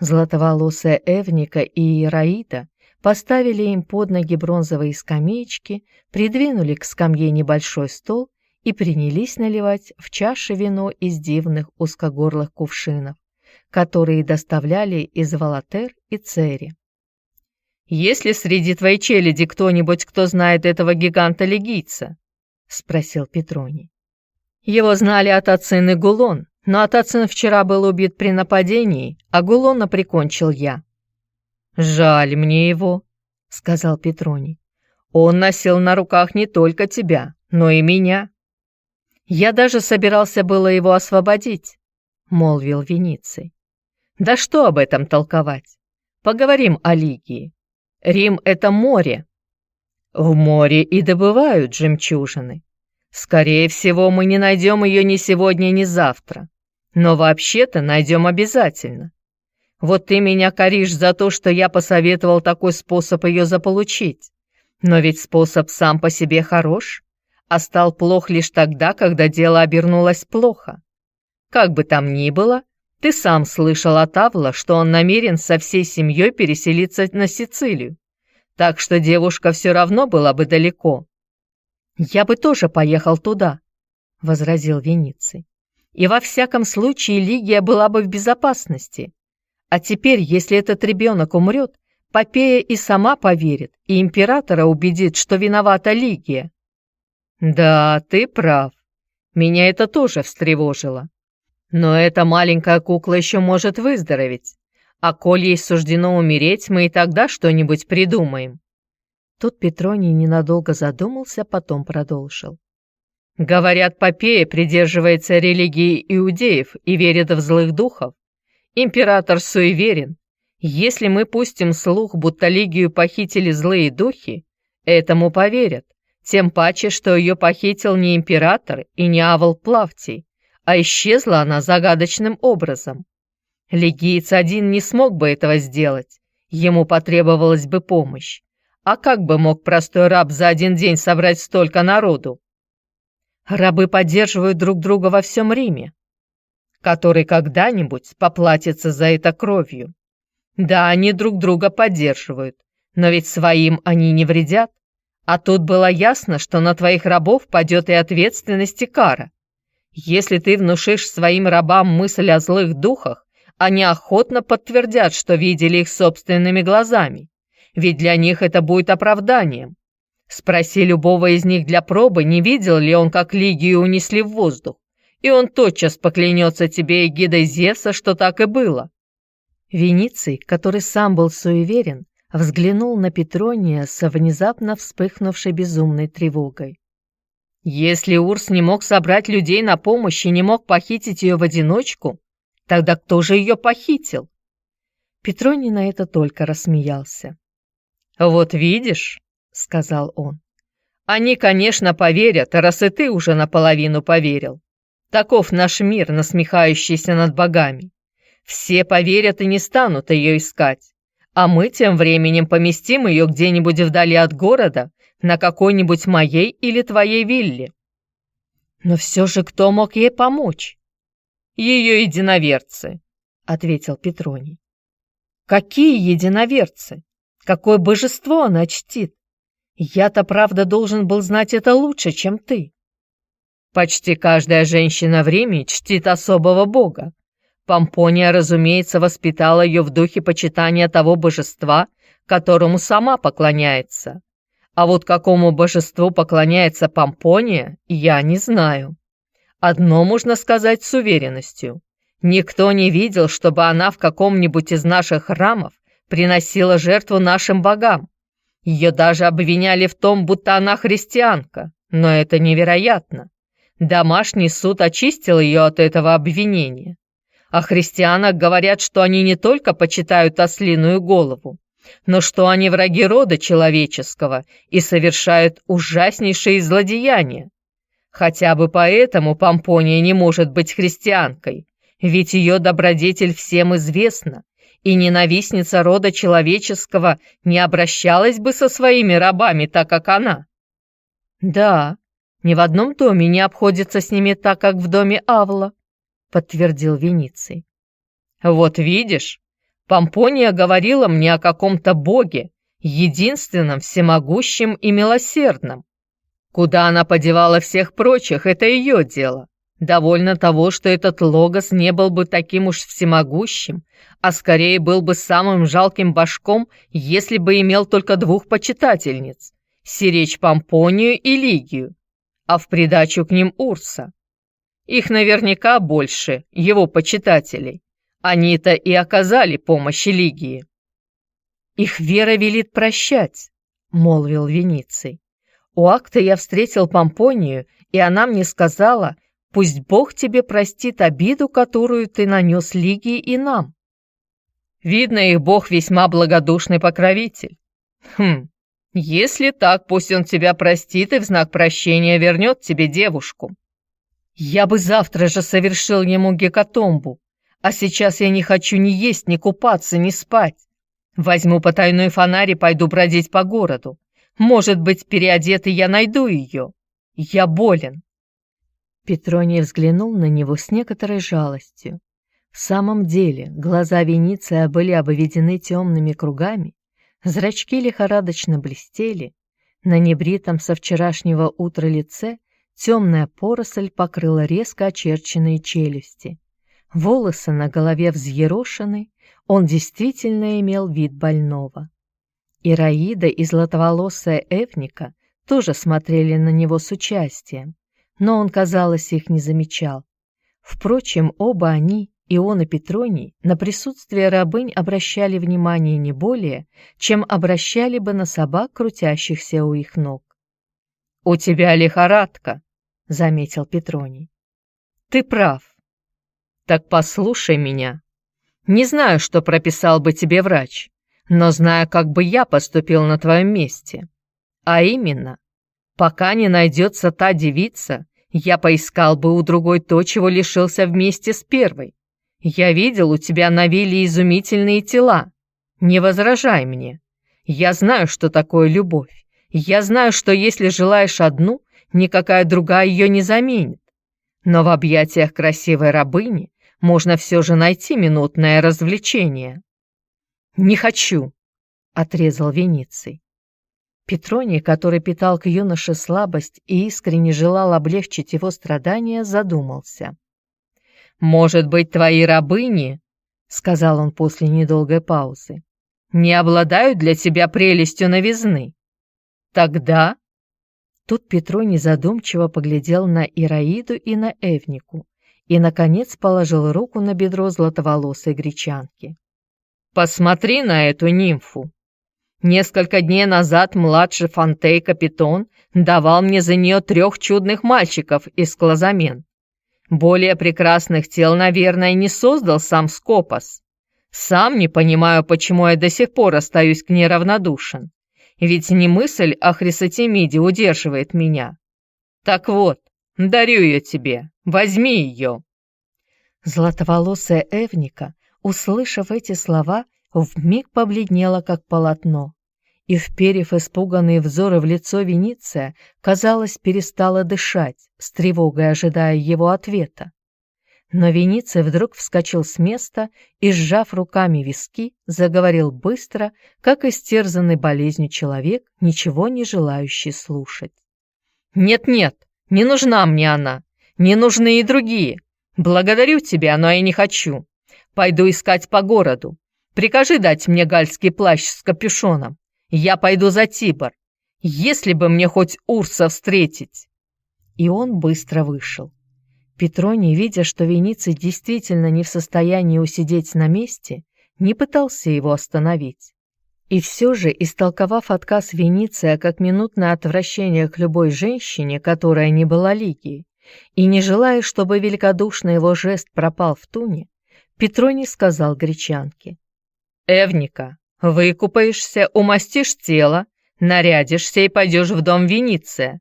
Златоволосая Эвника и Ираида поставили им под ноги бронзовые скамеечки, придвинули к скамье небольшой стол и принялись наливать в чаши вино из дивных узкогорлых кувшинов, которые доставляли из Валатер и Цери. «Есть ли среди твоей челяди кто-нибудь, кто знает этого гиганта-легийца?» — спросил Петроний. «Его знали Атацин и Гулон, но Атацин вчера был убит при нападении, а Гулона прикончил я». «Жаль мне его», — сказал Петроний. «Он носил на руках не только тебя, но и меня». «Я даже собирался было его освободить», — молвил Вениций. «Да что об этом толковать? Поговорим о Лигии. Рим — это море, в море и добывают жемчужины. Скорее всего, мы не найдем ее ни сегодня, ни завтра. Но вообще-то найдем обязательно. Вот ты меня коришь за то, что я посоветовал такой способ ее заполучить. Но ведь способ сам по себе хорош, а стал плох лишь тогда, когда дело обернулось плохо. Как бы там ни было, ты сам слышал от Авла, что он намерен со всей семьей переселиться на Сицилию так что девушка все равно была бы далеко. «Я бы тоже поехал туда», — возразил Вениций. «И во всяком случае Лигия была бы в безопасности. А теперь, если этот ребенок умрет, Попея и сама поверит, и императора убедит, что виновата Лигия». «Да, ты прав. Меня это тоже встревожило. Но эта маленькая кукла еще может выздороветь. А коль ей суждено умереть, мы и тогда что-нибудь придумаем». Тут Петроний ненадолго задумался, потом продолжил. «Говорят, Попея придерживается религии иудеев и верит в злых духов. Император суеверен. Если мы пустим слух, будто Лигию похитили злые духи, этому поверят, тем паче, что ее похитил не император и не Авал Плавтий, а исчезла она загадочным образом. Легиец один не смог бы этого сделать, ему потребовалась бы помощь. А как бы мог простой раб за один день собрать столько народу? Рабы поддерживают друг друга во всем Риме, который когда-нибудь поплатится за это кровью. Да, они друг друга поддерживают, но ведь своим они не вредят. А тут было ясно, что на твоих рабов падет и ответственность и кара. Если ты внушишь своим рабам мысль о злых духах, они охотно подтвердят, что видели их собственными глазами, ведь для них это будет оправданием. Спроси любого из них для пробы, не видел ли он, как Лигию унесли в воздух, и он тотчас поклянется тебе и гидой Зевса, что так и было. Вениций, который сам был суеверен, взглянул на Петрония со внезапно вспыхнувшей безумной тревогой. «Если Урс не мог собрать людей на помощь и не мог похитить ее в одиночку, тогда кто же ее похитил?» Петроний на это только рассмеялся. «Вот видишь», — сказал он, — «они, конечно, поверят, раз и ты уже наполовину поверил. Таков наш мир, насмехающийся над богами. Все поверят и не станут ее искать. А мы тем временем поместим ее где-нибудь вдали от города, на какой-нибудь моей или твоей вилле. Но все же кто мог ей помочь? Ее единоверцы, ответил Петроний. Какие единоверцы? Какое божество она чтит? Я-то, правда, должен был знать это лучше, чем ты. Почти каждая женщина в Риме чтит особого бога, Помпония, разумеется, воспитала ее в духе почитания того божества, которому сама поклоняется. А вот какому божеству поклоняется Помпония, я не знаю. Одно можно сказать с уверенностью. Никто не видел, чтобы она в каком-нибудь из наших храмов приносила жертву нашим богам. Ее даже обвиняли в том, будто она христианка, но это невероятно. Домашний суд очистил ее от этого обвинения. О христианах говорят, что они не только почитают ослиную голову, но что они враги рода человеческого и совершают ужаснейшие злодеяния. Хотя бы поэтому Помпония не может быть христианкой, ведь ее добродетель всем известна, и ненавистница рода человеческого не обращалась бы со своими рабами так, как она. Да, ни в одном доме не обходится с ними так, как в доме Авла. — подтвердил Вениций. «Вот видишь, Помпония говорила мне о каком-то боге, единственном, всемогущем и милосердном. Куда она подевала всех прочих, это ее дело. Довольно того, что этот Логос не был бы таким уж всемогущим, а скорее был бы самым жалким башком, если бы имел только двух почитательниц — Сиречь Помпонию и Лигию, а в придачу к ним Урса. Их наверняка больше, его почитателей. Они-то и оказали помощь Лигии. «Их вера велит прощать», — молвил Вениций. «У акта я встретил Помпонию, и она мне сказала, пусть Бог тебе простит обиду, которую ты нанес Лигии и нам». Видно, их Бог весьма благодушный покровитель. Хм, если так, пусть он тебя простит и в знак прощения вернет тебе девушку. Я бы завтра же совершил ему гекатомбу, а сейчас я не хочу ни есть, ни купаться, ни спать. Возьму потайной фонарь и пойду бродить по городу. Может быть, переодетый я найду ее. Я болен. Петроний взглянул на него с некоторой жалостью. В самом деле, глаза Вениция были обведены темными кругами, зрачки лихорадочно блестели, на небритом со вчерашнего утра лице Темная поросль покрыла резко очерченные челюсти. Волосы на голове взъерошены, он действительно имел вид больного. Ираида и златоволосая Эвника тоже смотрели на него с участием, но он, казалось, их не замечал. Впрочем, оба они, и он и Петроний, на присутствие рабынь обращали внимание не более, чем обращали бы на собак, крутящихся у их ног. «У тебя лихорадка», — заметил Петроний. «Ты прав. Так послушай меня. Не знаю, что прописал бы тебе врач, но знаю, как бы я поступил на твоем месте. А именно, пока не найдется та девица, я поискал бы у другой то, чего лишился вместе с первой. Я видел у тебя на вилле изумительные тела. Не возражай мне. Я знаю, что такое любовь. Я знаю, что если желаешь одну, никакая другая ее не заменит. Но в объятиях красивой рабыни можно все же найти минутное развлечение. «Не хочу», — отрезал Вениций. Петроний, который питал к юноше слабость и искренне желал облегчить его страдания, задумался. «Может быть, твои рабыни, — сказал он после недолгой паузы, — не обладают для тебя прелестью новизны? Тогда...» Тут Петроний задумчиво поглядел на Ираиду и на Эвнику и, наконец, положил руку на бедро златоволосой гречанки. «Посмотри на эту нимфу!» Несколько дней назад младший Фонтей Капитон давал мне за нее трех чудных мальчиков из Клазамен. Более прекрасных тел, наверное, не создал сам Скопос. Сам не понимаю, почему я до сих пор остаюсь к ней равнодушен. Ведь не мысль о Хрисотемиде удерживает меня. Так вот, дарю ее тебе, возьми ее. Златоволосая Эвника, услышав эти слова, вмиг побледнела, как полотно, и, вперев испуганные взоры в лицо Вениция, казалось, перестала дышать, с тревогой ожидая его ответа. Но Вениций вдруг вскочил с места и, сжав руками виски, заговорил быстро, как истерзанный болезнью человек, ничего не желающий слушать. «Нет-нет, не нужна мне она, не нужны и другие. Благодарю тебя, но я не хочу. Пойду искать по городу, Прикажи дать мне гальский плащ с капюшоном. Я пойду за Тибор. Если бы мне хоть Урса встретить!» И он быстро вышел. Петроний, видя, что Вениций действительно не в состоянии усидеть на месте, не пытался его остановить. И все же, истолковав отказ Вениция как минутное отвращение к любой женщине, которая не была Лигией, и не желая, чтобы великодушный его жест пропал в туне, Петроний сказал гречанке, Эвника, выкупаешься, умастишь тело, нарядишься и пойдешь в дом Вениция».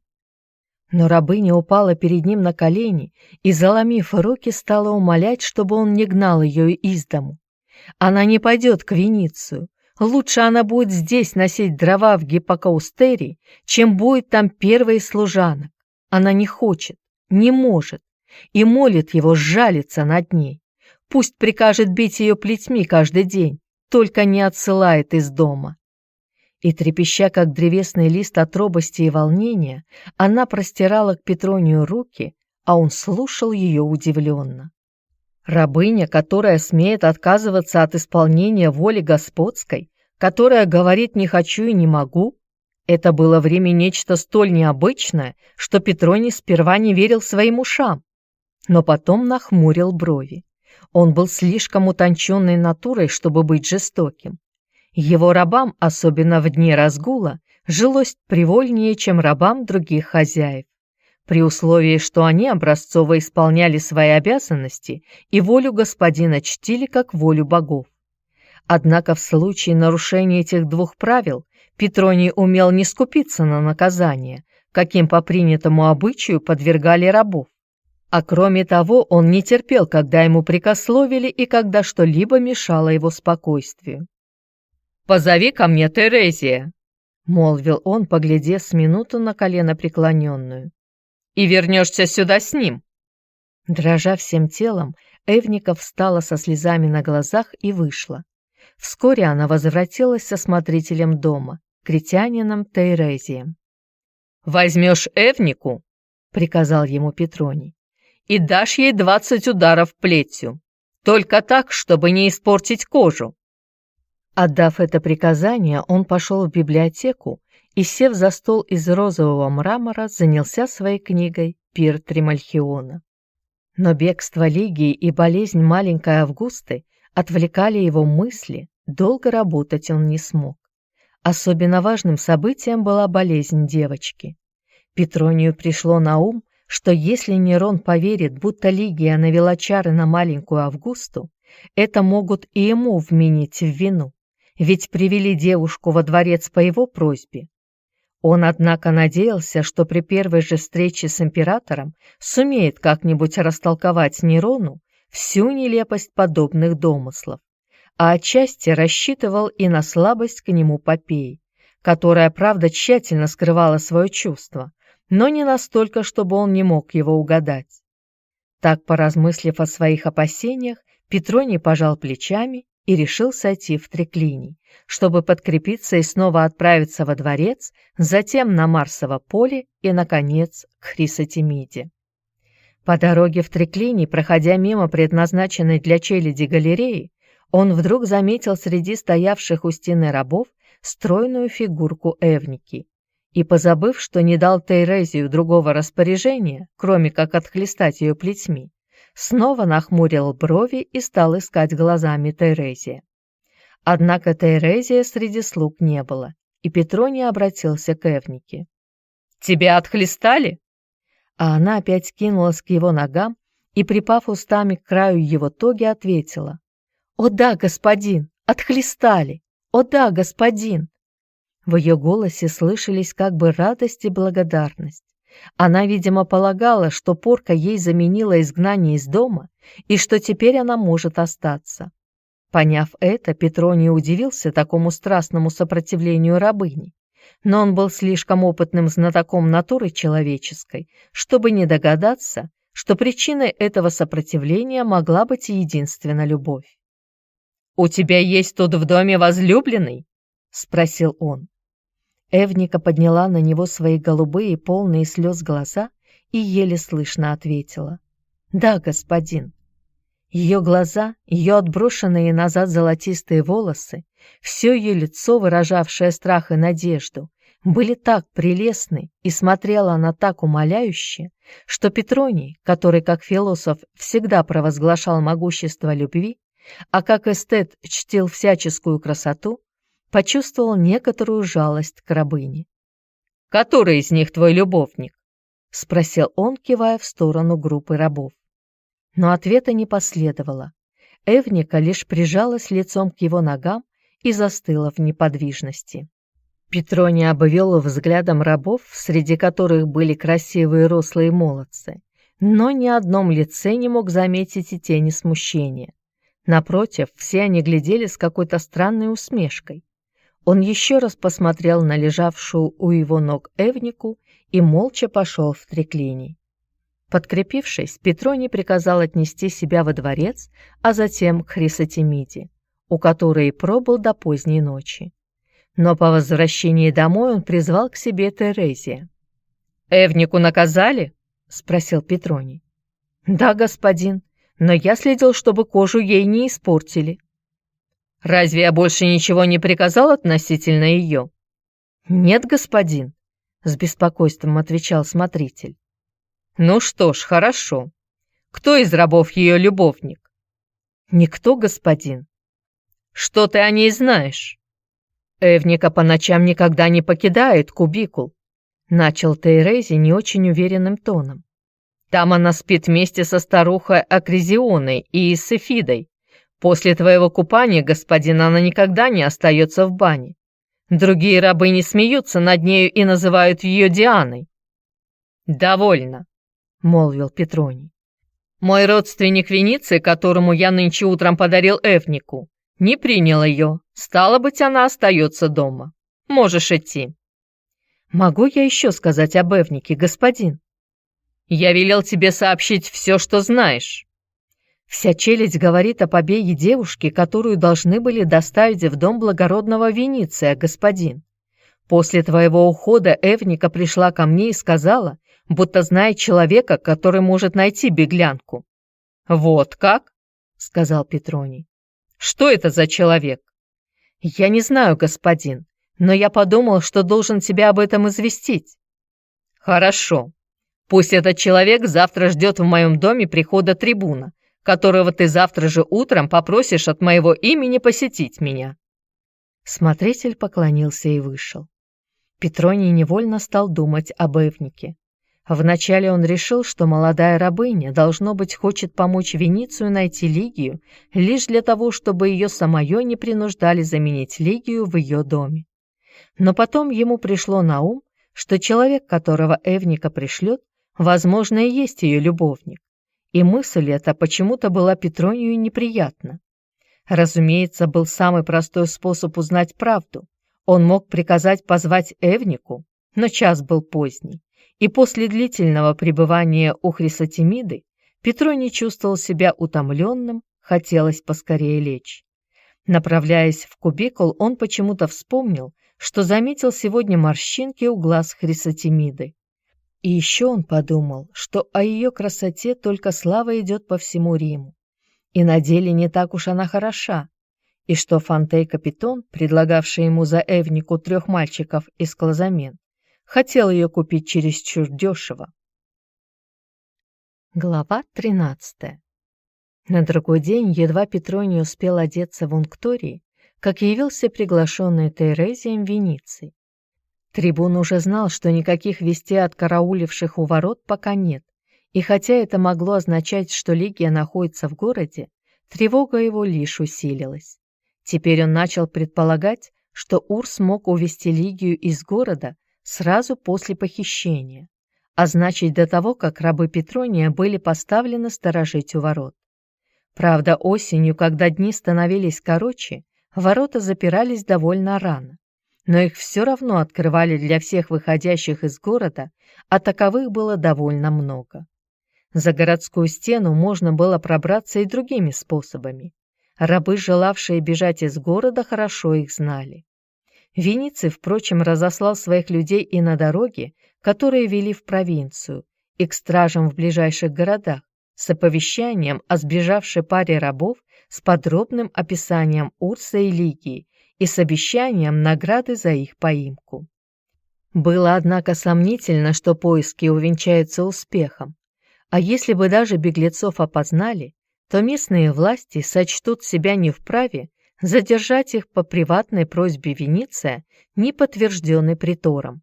Но рабыня упала перед ним на колени и, заломив руки, стала умолять, чтобы он не гнал ее из дому. Она не пойдет к Веницию. Лучше она будет здесь носить дрова в Гиппокаустерии, чем будет там первой служанок. Она не хочет, не может и молит его сжалиться над ней. Пусть прикажет бить ее плетьми каждый день, только не отсылает из дома. И трепеща, как древесный лист от робости и волнения, она простирала к Петронию руки, а он слушал ее удивленно. Рабыня, которая смеет отказываться от исполнения воли господской, которая говорит «не хочу и не могу», это было время нечто столь необычное, что Петроний сперва не верил своим ушам, но потом нахмурил брови. Он был слишком утонченной натурой, чтобы быть жестоким. Его рабам, особенно в дни разгула, жилось привольнее, чем рабам других хозяев, при условии, что они образцово исполняли свои обязанности и волю господина чтили как волю богов. Однако в случае нарушения этих двух правил Петроний умел не скупиться на наказание, каким по принятому обычаю подвергали рабов. А кроме того, он не терпел, когда ему прикословили и когда что-либо мешало его спокойствию. «Позови ко мне Терезия», — молвил он, поглядев с минуту на колено преклоненную. «И вернешься сюда с ним». Дрожа всем телом, Эвника встала со слезами на глазах и вышла. Вскоре она возвратилась со смотрителем дома, критянином Терезием. «Возьмешь Эвнику?» — приказал ему Петроний и дашь ей двадцать ударов плетью. Только так, чтобы не испортить кожу». Отдав это приказание, он пошел в библиотеку и, сев за стол из розового мрамора, занялся своей книгой «Пир Тримальхиона». Но бегство Лигии и болезнь маленькой Августы отвлекали его мысли, долго работать он не смог. Особенно важным событием была болезнь девочки. Петронию пришло на ум, что если Нерон поверит, будто Лигия навела чары на маленькую Августу, это могут и ему вменить в вину, ведь привели девушку во дворец по его просьбе. Он, однако, надеялся, что при первой же встрече с императором сумеет как-нибудь растолковать Нерону всю нелепость подобных домыслов, а отчасти рассчитывал и на слабость к нему Попеи, которая, правда, тщательно скрывала свое чувство, но не настолько, чтобы он не мог его угадать. Так, поразмыслив о своих опасениях, Петроний пожал плечами и решил сойти в треклиний, чтобы подкрепиться и снова отправиться во дворец, затем на Марсово поле и, наконец, к Хрисотемиде. По дороге в треклиний, проходя мимо предназначенной для челяди галереи, он вдруг заметил среди стоявших у стены рабов стройную фигурку Эвники и, позабыв, что не дал Тейрезию другого распоряжения, кроме как отхлестать ее плетьми, снова нахмурил брови и стал искать глазами Тейрезия. Однако Тейрезия среди слуг не было, и Петроний обратился к Эвнике. «Тебя отхлестали?» А она опять кинулась к его ногам и, припав устами к краю его тоги, ответила. «О да, господин, отхлестали! О да, господин!» В ее голосе слышались как бы радость и благодарность. Она, видимо, полагала, что порка ей заменила изгнание из дома и что теперь она может остаться. Поняв это, Петроний удивился такому страстному сопротивлению рабыни, но он был слишком опытным знатоком натуры человеческой, чтобы не догадаться, что причиной этого сопротивления могла быть единственно любовь. «У тебя есть тут в доме возлюбленный?» — спросил он. Эвника подняла на него свои голубые, полные слез глаза и еле слышно ответила. «Да, господин». Ее глаза, ее отброшенные назад золотистые волосы, все ее лицо, выражавшее страх и надежду, были так прелестны и смотрела она так умоляюще, что Петроний, который как философ всегда провозглашал могущество любви, а как эстет чтил всяческую красоту, почувствовал некоторую жалость к рабыне. «Который из них твой любовник?» — спросил он, кивая в сторону группы рабов. Но ответа не последовало. Эвника лишь прижалась лицом к его ногам и застыла в неподвижности. Петрони обвел взглядом рабов, среди которых были красивые рослые молодцы, но ни одном лице не мог заметить и тени смущения. Напротив, все они глядели с какой-то странной усмешкой. Он еще раз посмотрел на лежавшую у его ног Эвнику и молча пошел в треклиний. Подкрепившись, Петроний приказал отнести себя во дворец, а затем к Хрисотемиде, у которой пробыл до поздней ночи. Но по возвращении домой он призвал к себе Терезия. «Эвнику наказали?» — спросил Петроний. «Да, господин, но я следил, чтобы кожу ей не испортили», Разве я больше ничего не приказал относительно ее?» «Нет, господин», — с беспокойством отвечал смотритель. «Ну что ж, хорошо. Кто из рабов ее любовник?» «Никто, господин». «Что ты о ней знаешь?» «Эвника по ночам никогда не покидает кубикул», — начал Тейрези не очень уверенным тоном. «Там она спит вместе со старухой Акризионой и с Эфидой. После твоего купания, господин, она никогда не остается в бане. Другие рабы не смеются над нею и называют ее Дианой. «Довольно», — молвил Петроний. «Мой родственник Вениции, которому я нынче утром подарил Эвнику, не принял ее. Стало быть, она остается дома. Можешь идти». «Могу я еще сказать об Эвнике, господин?» «Я велел тебе сообщить все, что знаешь». Вся челядь говорит о побеге девушки, которую должны были доставить в дом благородного Вениция, господин. После твоего ухода Эвника пришла ко мне и сказала, будто знает человека, который может найти беглянку. «Вот как?» — сказал Петроний. «Что это за человек?» «Я не знаю, господин, но я подумал, что должен тебя об этом известить». «Хорошо. Пусть этот человек завтра ждет в моем доме прихода трибуна, которого ты завтра же утром попросишь от моего имени посетить меня». Смотритель поклонился и вышел. Петроний невольно стал думать об Эвнике. Вначале он решил, что молодая рабыня, должно быть, хочет помочь Веницию найти Лигию лишь для того, чтобы ее самое не принуждали заменить Лигию в ее доме. Но потом ему пришло на ум, что человек, которого Эвника пришлет, возможно, и есть ее любовник. И мысль эта почему-то была Петронию неприятна. Разумеется, был самый простой способ узнать правду. Он мог приказать позвать Эвнику, но час был поздний и после длительного пребывания у Хрисотемиды Петроний чувствовал себя утомленным, хотелось поскорее лечь. Направляясь в кубикул, он почему-то вспомнил, что заметил сегодня морщинки у глаз Хрисотемиды. И еще он подумал, что о ее красоте только слава идет по всему Риму. И на деле не так уж она хороша, и что Фантей-капитон, предлагавший ему за Эвнику трех мальчиков из Клозамен, Хотел ее купить чересчур дешево. Глава 13 На другой день едва Петро успел одеться в Унктории, как явился приглашенный Терезием Вениций. Трибун уже знал, что никаких вестей от карауливших у ворот пока нет, и хотя это могло означать, что Лигия находится в городе, тревога его лишь усилилась. Теперь он начал предполагать, что Урс мог увести Лигию из города сразу после похищения, а значит до того, как рабы Петрония были поставлены сторожить у ворот. Правда, осенью, когда дни становились короче, ворота запирались довольно рано, но их все равно открывали для всех выходящих из города, а таковых было довольно много. За городскую стену можно было пробраться и другими способами. Рабы, желавшие бежать из города, хорошо их знали. Вениций, впрочем, разослал своих людей и на дороги, которые вели в провинцию, и к стражам в ближайших городах, с оповещанием о сбежавшей паре рабов с подробным описанием Урса и Лигии и с обещанием награды за их поимку. Было, однако, сомнительно, что поиски увенчаются успехом, а если бы даже беглецов опознали, то местные власти сочтут себя не вправе задержать их по приватной просьбе Вениция, не подтвержденной притором.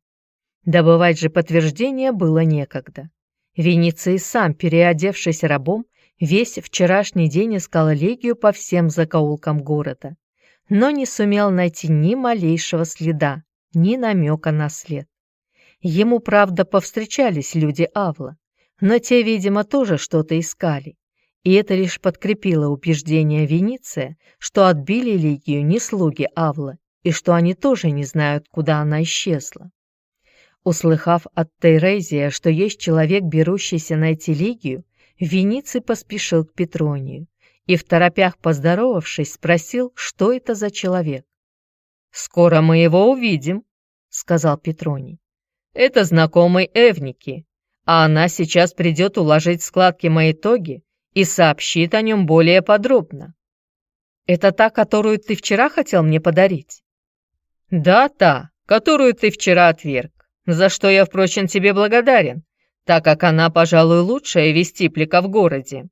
Добывать же подтверждение было некогда. Вениций сам, переодевшись рабом, весь вчерашний день искал легию по всем закоулкам города, но не сумел найти ни малейшего следа, ни намека на след. Ему, правда, повстречались люди Авла, но те, видимо, тоже что-то искали, и это лишь подкрепило убеждение Вениция, что отбили Лигию не слуги Авла, и что они тоже не знают, куда она исчезла. Услыхав от Терезия, что есть человек, берущийся найти Лигию, Вениций поспешил к Петронию и, в торопях поздоровавшись, спросил, что это за человек. «Скоро мы его увидим», — сказал Петроний. «Это знакомый Эвники, а она сейчас придет уложить складки моей тоги и сообщит о нем более подробно. Это та, которую ты вчера хотел мне подарить? Да, та, которую ты вчера отверг, за что я, впрочем, тебе благодарен, так как она, пожалуй, лучшая вестиплика в городе.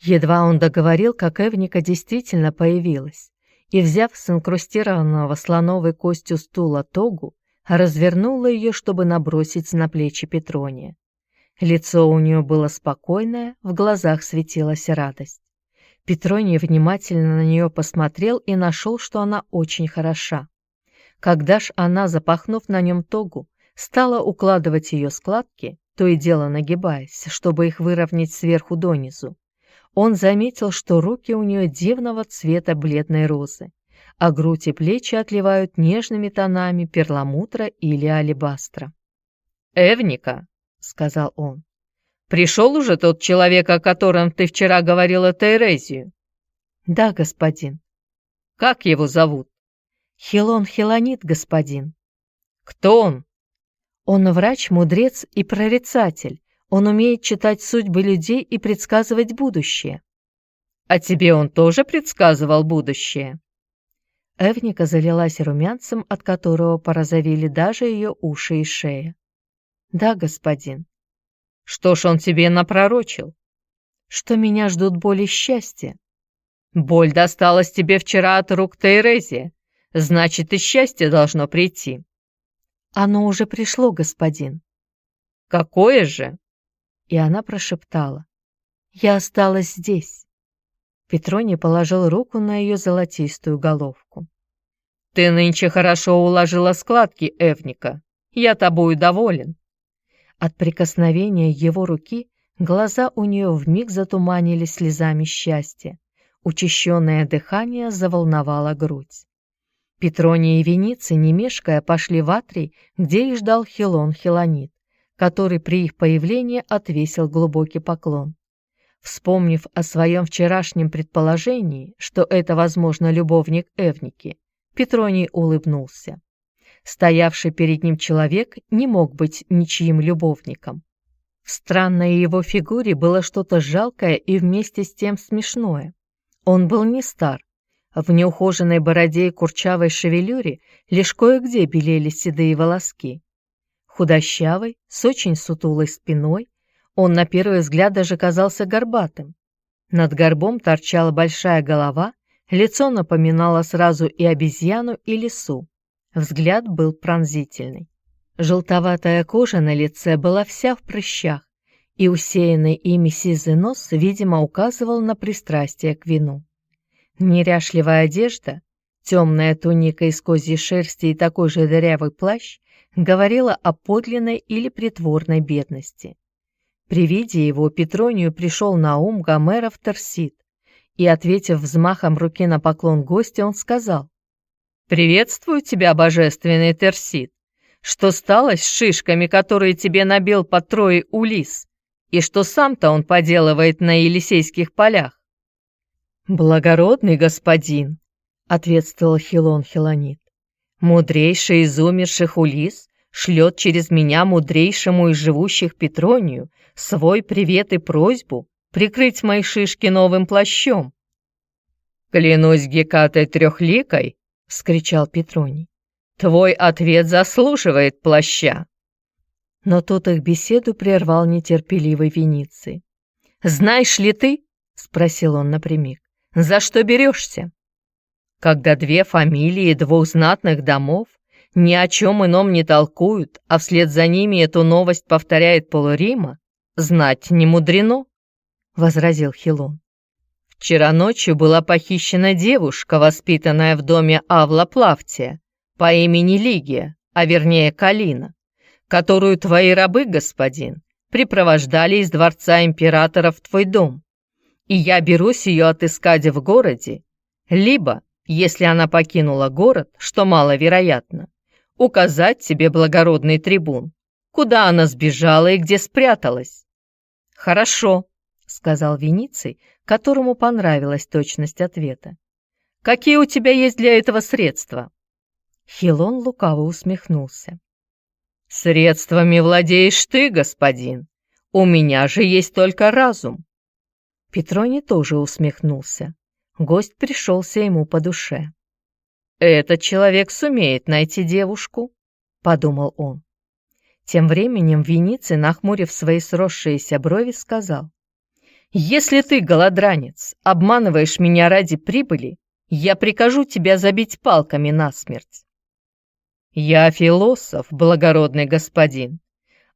Едва он договорил, как Эвника действительно появилась, и, взяв с инкрустированного слоновой костью стула тогу, развернула ее, чтобы набросить на плечи Петрония. Лицо у нее было спокойное, в глазах светилась радость. Петроний внимательно на нее посмотрел и нашел, что она очень хороша. Когда ж она, запахнув на нем тогу, стала укладывать ее складки, то и дело нагибаясь, чтобы их выровнять сверху донизу, он заметил, что руки у нее дивного цвета бледной розы, а грудь и плечи отливают нежными тонами перламутра или алебастра. «Эвника!» сказал он. «Пришел уже тот человек, о котором ты вчера говорила Терезию?» «Да, господин». «Как его зовут?» «Хилон Хилонит, господин». «Кто он?» «Он врач, мудрец и прорицатель. Он умеет читать судьбы людей и предсказывать будущее». «А тебе он тоже предсказывал будущее?» Эвника залилась румянцем, от которого порозовели даже ее уши и шея. «Да, господин». «Что ж он тебе напророчил?» «Что меня ждут боль и счастье». «Боль досталась тебе вчера от рук Тейрези. Значит, и счастье должно прийти». «Оно уже пришло, господин». Какое же? И она прошептала. Я осталась здесь. Петроний положил руку на ее золотистую головку. «Ты нынче хорошо уложила складки, Эвника. Я тобою доволен». От прикосновения его руки глаза у нее вмиг затуманились слезами счастья. Учащенное дыхание заволновало грудь. Петрония и Веницы, не мешкая, пошли в Атрий, где их ждал Хилон Хилонит, который при их появлении отвесил глубокий поклон. Вспомнив о своем вчерашнем предположении, что это, возможно, любовник Эвники, Петроний улыбнулся. Стоявший перед ним человек не мог быть ничьим любовником. В странной его фигуре было что-то жалкое и вместе с тем смешное. Он был не стар. В неухоженной бороде и курчавой шевелюре лишь кое-где белели седые волоски. Худощавый, с очень сутулой спиной, он на первый взгляд даже казался горбатым. Над горбом торчала большая голова, лицо напоминало сразу и обезьяну, и лису. Взгляд был пронзительный. Желтоватая кожа на лице была вся в прыщах, и усеянный ими сизый нос, видимо, указывал на пристрастие к вину. Неряшливая одежда, темная туника из козьей шерсти и такой же дырявый плащ говорила о подлинной или притворной бедности. При виде его Петронию пришел на ум Гомеров Торсид, и, ответив взмахом руки на поклон гостя, он сказал, «Приветствую тебя, божественный Терсид! Что стало с шишками, которые тебе набил по трое Улис, и что сам-то он поделывает на Елисейских полях?» «Благородный господин», — ответствовал Хилон Хилонит, «мудрейший из умерших Улис шлет через меня мудрейшему из живущих Петронию свой привет и просьбу прикрыть мои шишки новым плащом. «Клянусь Гекатой Трехликой!» — вскричал Петроний. «Твой ответ заслуживает плаща!» Но тут их беседу прервал нетерпеливый Вениций. «Знаешь ли ты, — спросил он напрямик, — за что берешься? Когда две фамилии двух знатных домов ни о чем ином не толкуют, а вслед за ними эту новость повторяет полурима, знать не мудрено, — возразил Хилон. Вчера ночью была похищена девушка, воспитанная в доме Авла Плавтия, по имени Лигия, а вернее Калина, которую твои рабы, господин, припровождали из дворца императора в твой дом. И я берусь ее отыскать в городе, либо, если она покинула город, что маловероятно, указать тебе, благородный трибун, куда она сбежала и где спряталась. Хорошо, сказал Вениций, которому понравилась точность ответа. Какие у тебя есть для этого средства? Хилон лукаво усмехнулся. Средствами владеешь ты, господин. У меня же есть только разум. Петроний тоже усмехнулся. Гость пришелся ему по душе. «Этот человек сумеет найти девушку», — подумал он. Тем временем Вениций, нахмурив свои сросшиеся брови, сказал, «Если ты, голодранец, обманываешь меня ради прибыли, я прикажу тебя забить палками насмерть». «Я философ, благородный господин,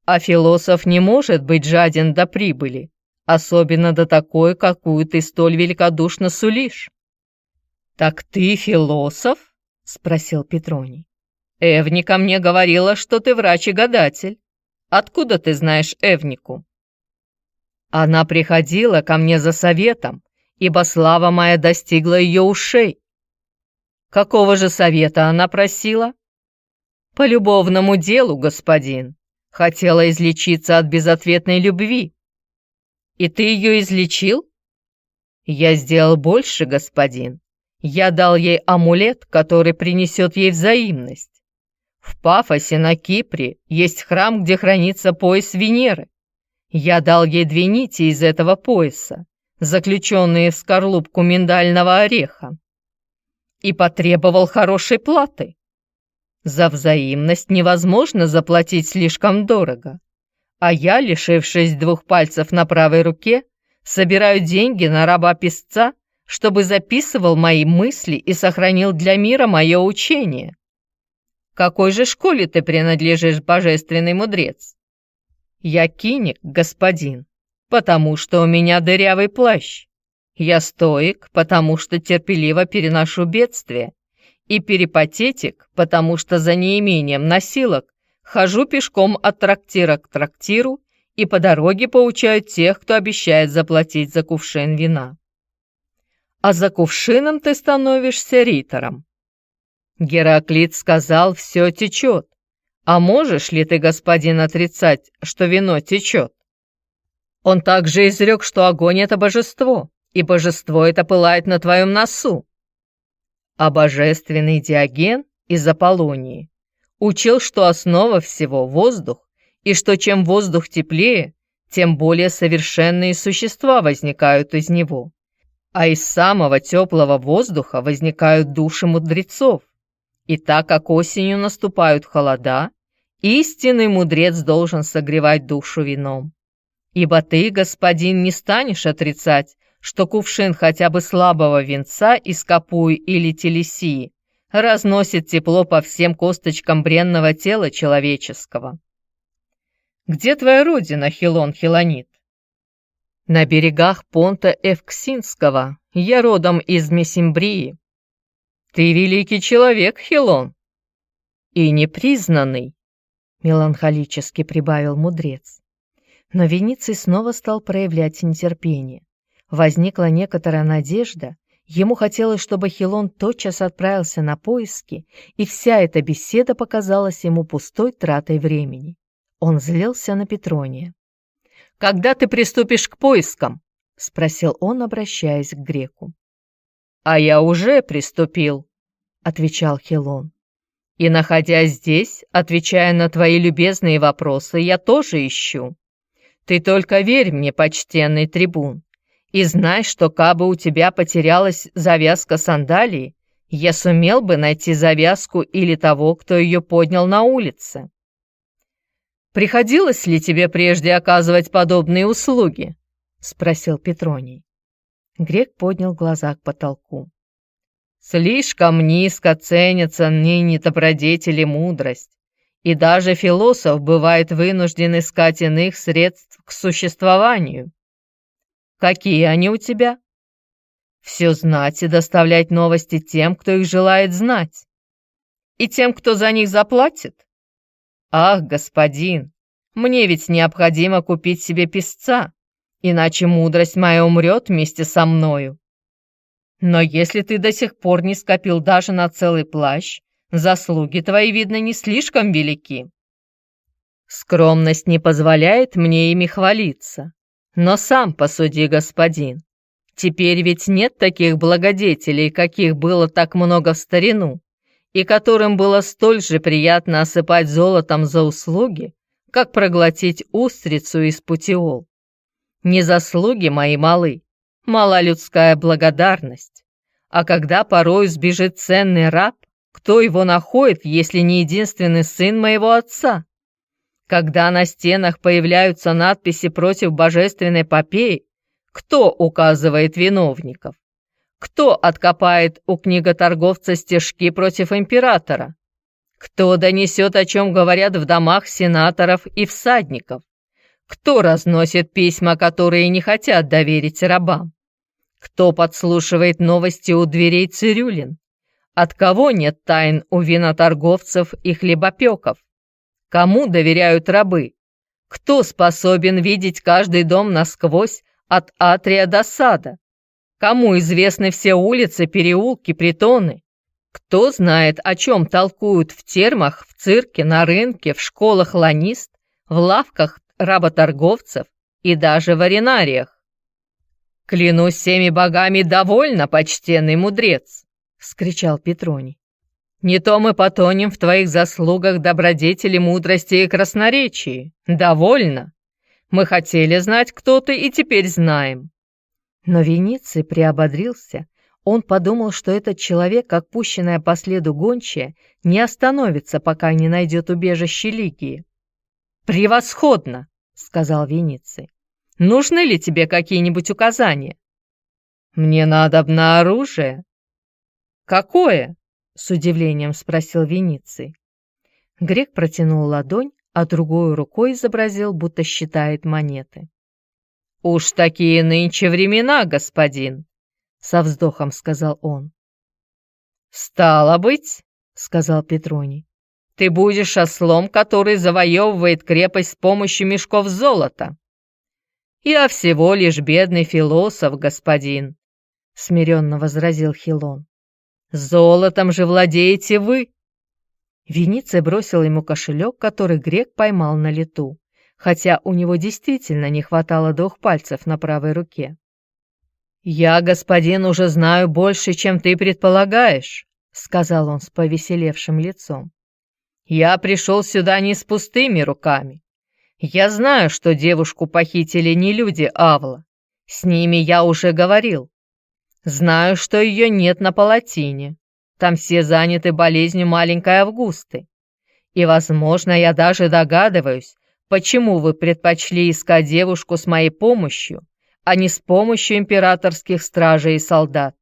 а философ не может быть жаден до прибыли, особенно до такой, какую ты столь великодушно сулишь». «Так ты философ?» — спросил Петроний. «Эвника мне говорила, что ты врач и гадатель. Откуда ты знаешь Эвнику?» Она приходила ко мне за советом, ибо слава моя достигла ее ушей. Какого же совета она просила? По любовному делу, господин. Хотела излечиться от безответной любви. И ты ее излечил? Я сделал больше, господин. Я дал ей амулет, который принесет ей взаимность. В Пафосе на Кипре есть храм, где хранится пояс Венеры. Я дал ей две нити из этого пояса, заключенные в скорлупку миндального ореха, и потребовал хорошей платы. За взаимность невозможно заплатить слишком дорого, а я, лишившись двух пальцев на правой руке, собираю деньги на раба-песца, чтобы записывал мои мысли и сохранил для мира мое учение. Какой же школе ты принадлежишь, божественный мудрец? Я киник, господин, потому что у меня дырявый плащ. Я стоик, потому что терпеливо переношу бедствия. И перипатетик, потому что за неимением носилок хожу пешком от трактира к трактиру и по дороге поучаю тех, кто обещает заплатить за кувшин вина. А за кувшином ты становишься ритором. Гераклит сказал, все течет. А можешь ли ты, господин, отрицать, что вино течет? Он также изрек, что огонь — это божество, и божество это пылает на твоем носу. А божественный Диоген из Аполлонии учил, что основа всего — воздух, и что чем воздух теплее, тем более совершенные существа возникают из него. А из самого теплого воздуха возникают души мудрецов. И так как осенью наступают холода, истинный мудрец должен согревать душу вином. Ибо ты, господин, не станешь отрицать, что кувшин хотя бы слабого венца из капуи или телесии разносит тепло по всем косточкам бренного тела человеческого. Где твоя родина, Хилон Хилонит? На берегах понта Эвксинского, я родом из Месимбрии. Ты великий человек, Хилон. И непризнанный, меланхолически прибавил мудрец. Но Вениций снова стал проявлять нетерпение. Возникла некоторая надежда, ему хотелось, чтобы Хилон тотчас отправился на поиски, и вся эта беседа показалась ему пустой тратой времени. Он злился на Петрония. «Когда ты приступишь к поискам?» — спросил он, обращаясь к греку. «А я уже приступил», — отвечал Хилон. «И, находясь здесь, отвечая на твои любезные вопросы, я тоже ищу. Ты только верь мне, почтенный трибун, и знай, что кабы у тебя потерялась завязка сандалии, я сумел бы найти завязку или того, кто ее поднял на улице. «Приходилось ли тебе прежде оказывать подобные услуги?» — спросил Петроний. Грек поднял глаза к потолку. «Слишком низко ценятся ныне добродетели мудрость, и даже философ бывает вынужден искать иных средств к существованию. Какие они у тебя? Все знать и доставлять новости тем, кто их желает знать. И тем, кто за них заплатит? Ах, господин, мне ведь необходимо купить себе песца, иначе мудрость моя умрет вместе со мною. Но если ты до сих пор не скопил даже на целый плащ, заслуги твои, видно, не слишком велики. Скромность не позволяет мне ими хвалиться. Но сам посуди, господин. Теперь ведь нет таких благодетелей, каких было так много в старину, и которым было столь же приятно осыпать золотом за услуги, как проглотить устрицу из путиол. Не заслуги мои малы, мала людская благодарность. А когда порой сбежит ценный раб, кто его находит, если не единственный сын моего отца? Когда на стенах появляются надписи против божественной попеи, кто указывает виновников? Кто откопает у книготорговца стежки против императора? Кто донесет, о чем говорят в домах сенаторов и всадников? Кто разносит письма, которые не хотят доверить рабам? Кто подслушивает новости у дверей цирюлин? От кого нет тайн у виноторговцев и хлебопеков? Кому доверяют рабы? Кто способен видеть каждый дом насквозь от атрия до сада? Кому известны все улицы, переулки, притоны? Кто знает, о чем толкуют в термах, в цирке, на рынке, в школах ланист, в лавках работорговцев и даже в аренариях? «Клянусь всеми богами, довольно, почтенный мудрец!» — вскричал Петроний. Не то мы потонем в твоих заслугах добродетели, мудрости и красноречии. Довольно. Мы хотели знать, кто ты, и теперь знаем». Но Вениций приободрился. Он подумал, что этот человек, как пущенная по следу гончая, не остановится, пока не найдет убежище Лигии. «Превосходно!» — сказал Вениций. «Нужны ли тебе какие-нибудь указания?» «Мне надо на оружие». «Какое?» С удивлением спросил Вениций. Грек протянул ладонь, а другой рукой изобразил, будто считает монеты. «Уж такие нынче времена, господин!» — со вздохом сказал он. «Стало быть, — сказал Петроний, — ты будешь ослом, который завоевывает крепость с помощью мешков золота. Я всего лишь бедный философ, господин, — смиренно возразил Хилон. Золотом же владеете вы. Вениций бросил ему кошелек, который грек поймал на лету, хотя у него действительно не хватало двух пальцев на правой руке. «Я, господин, уже знаю больше, чем ты предполагаешь», — сказал он с повеселевшим лицом. «Я пришел сюда не с пустыми руками. Я знаю, что девушку похитили не люди Авла. С ними я уже говорил. Знаю, что ее нет на палатине. Там все заняты болезнью маленькой Августы. И, возможно, я даже догадываюсь, почему вы предпочли искать девушку с моей помощью, а не с помощью императорских стражей и солдат.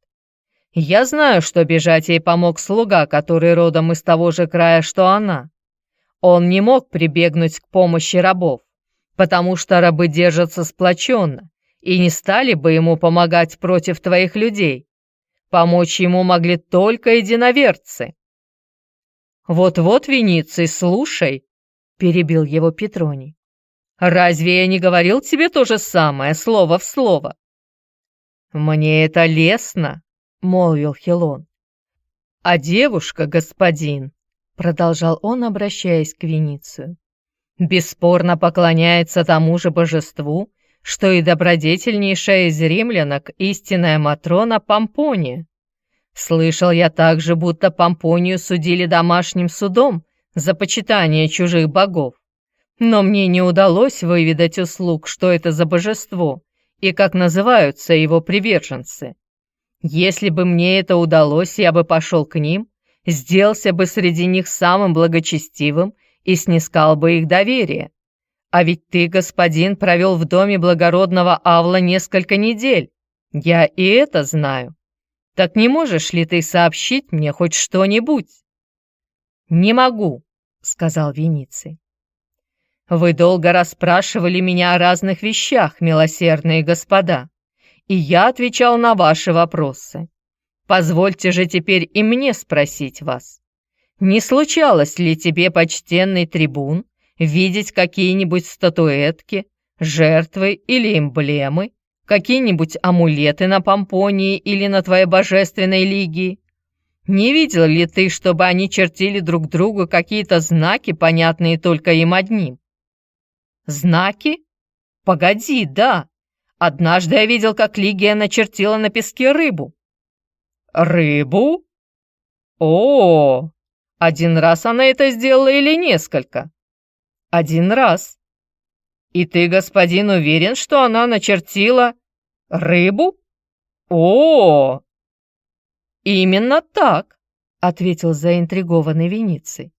Я знаю, что бежать ей помог слуга, который родом из того же края, что она. Он не мог прибегнуть к помощи рабов, потому что рабы держатся сплоченно и не стали бы ему помогать против твоих людей. Помочь ему могли только единоверцы. «Вот-вот, Вениций, слушай», — перебил его Петроний. Разве я не говорил тебе то же самое, слово в слово?» «Мне это лестно», — молвил Хилон. «А девушка, господин», — продолжал он, обращаясь к Веницию, «бесспорно поклоняется тому же божеству, что и добродетельнейшая из римлянок истинная Матрона Помпония. Слышал я также, будто Помпонию судили домашним судом за почитание чужих богов. Но мне не удалось выведать услуг, что это за божество и как называются его приверженцы. Если бы мне это удалось, я бы пошел к ним, сделался бы среди них самым благочестивым и снискал бы их доверие. А ведь ты, господин, провел в доме благородного Авла несколько недель. Я и это знаю. Так не можешь ли ты сообщить мне хоть что-нибудь?» «Не могу», — сказал Вениций. Вы долго расспрашивали меня о разных вещах, милосердные господа, и я отвечал на ваши вопросы. Позвольте же теперь и мне спросить вас. Не случалось ли тебе, почтенный трибун, видеть какие-нибудь статуэтки, жертвы или эмблемы, какие-нибудь амулеты на помпонии или на твоей божественной лигии? Не видел ли ты, чтобы они чертили друг другу какие-то знаки, понятные только им одним? Знаки? Погоди, да. Однажды я видел, как Лигия начертила на песке рыбу. Рыбу? О, один раз она это сделала или несколько? Один раз. И ты, господин, уверен, что она начертила рыбу? О! Именно так, ответил заинтригованный Вениций.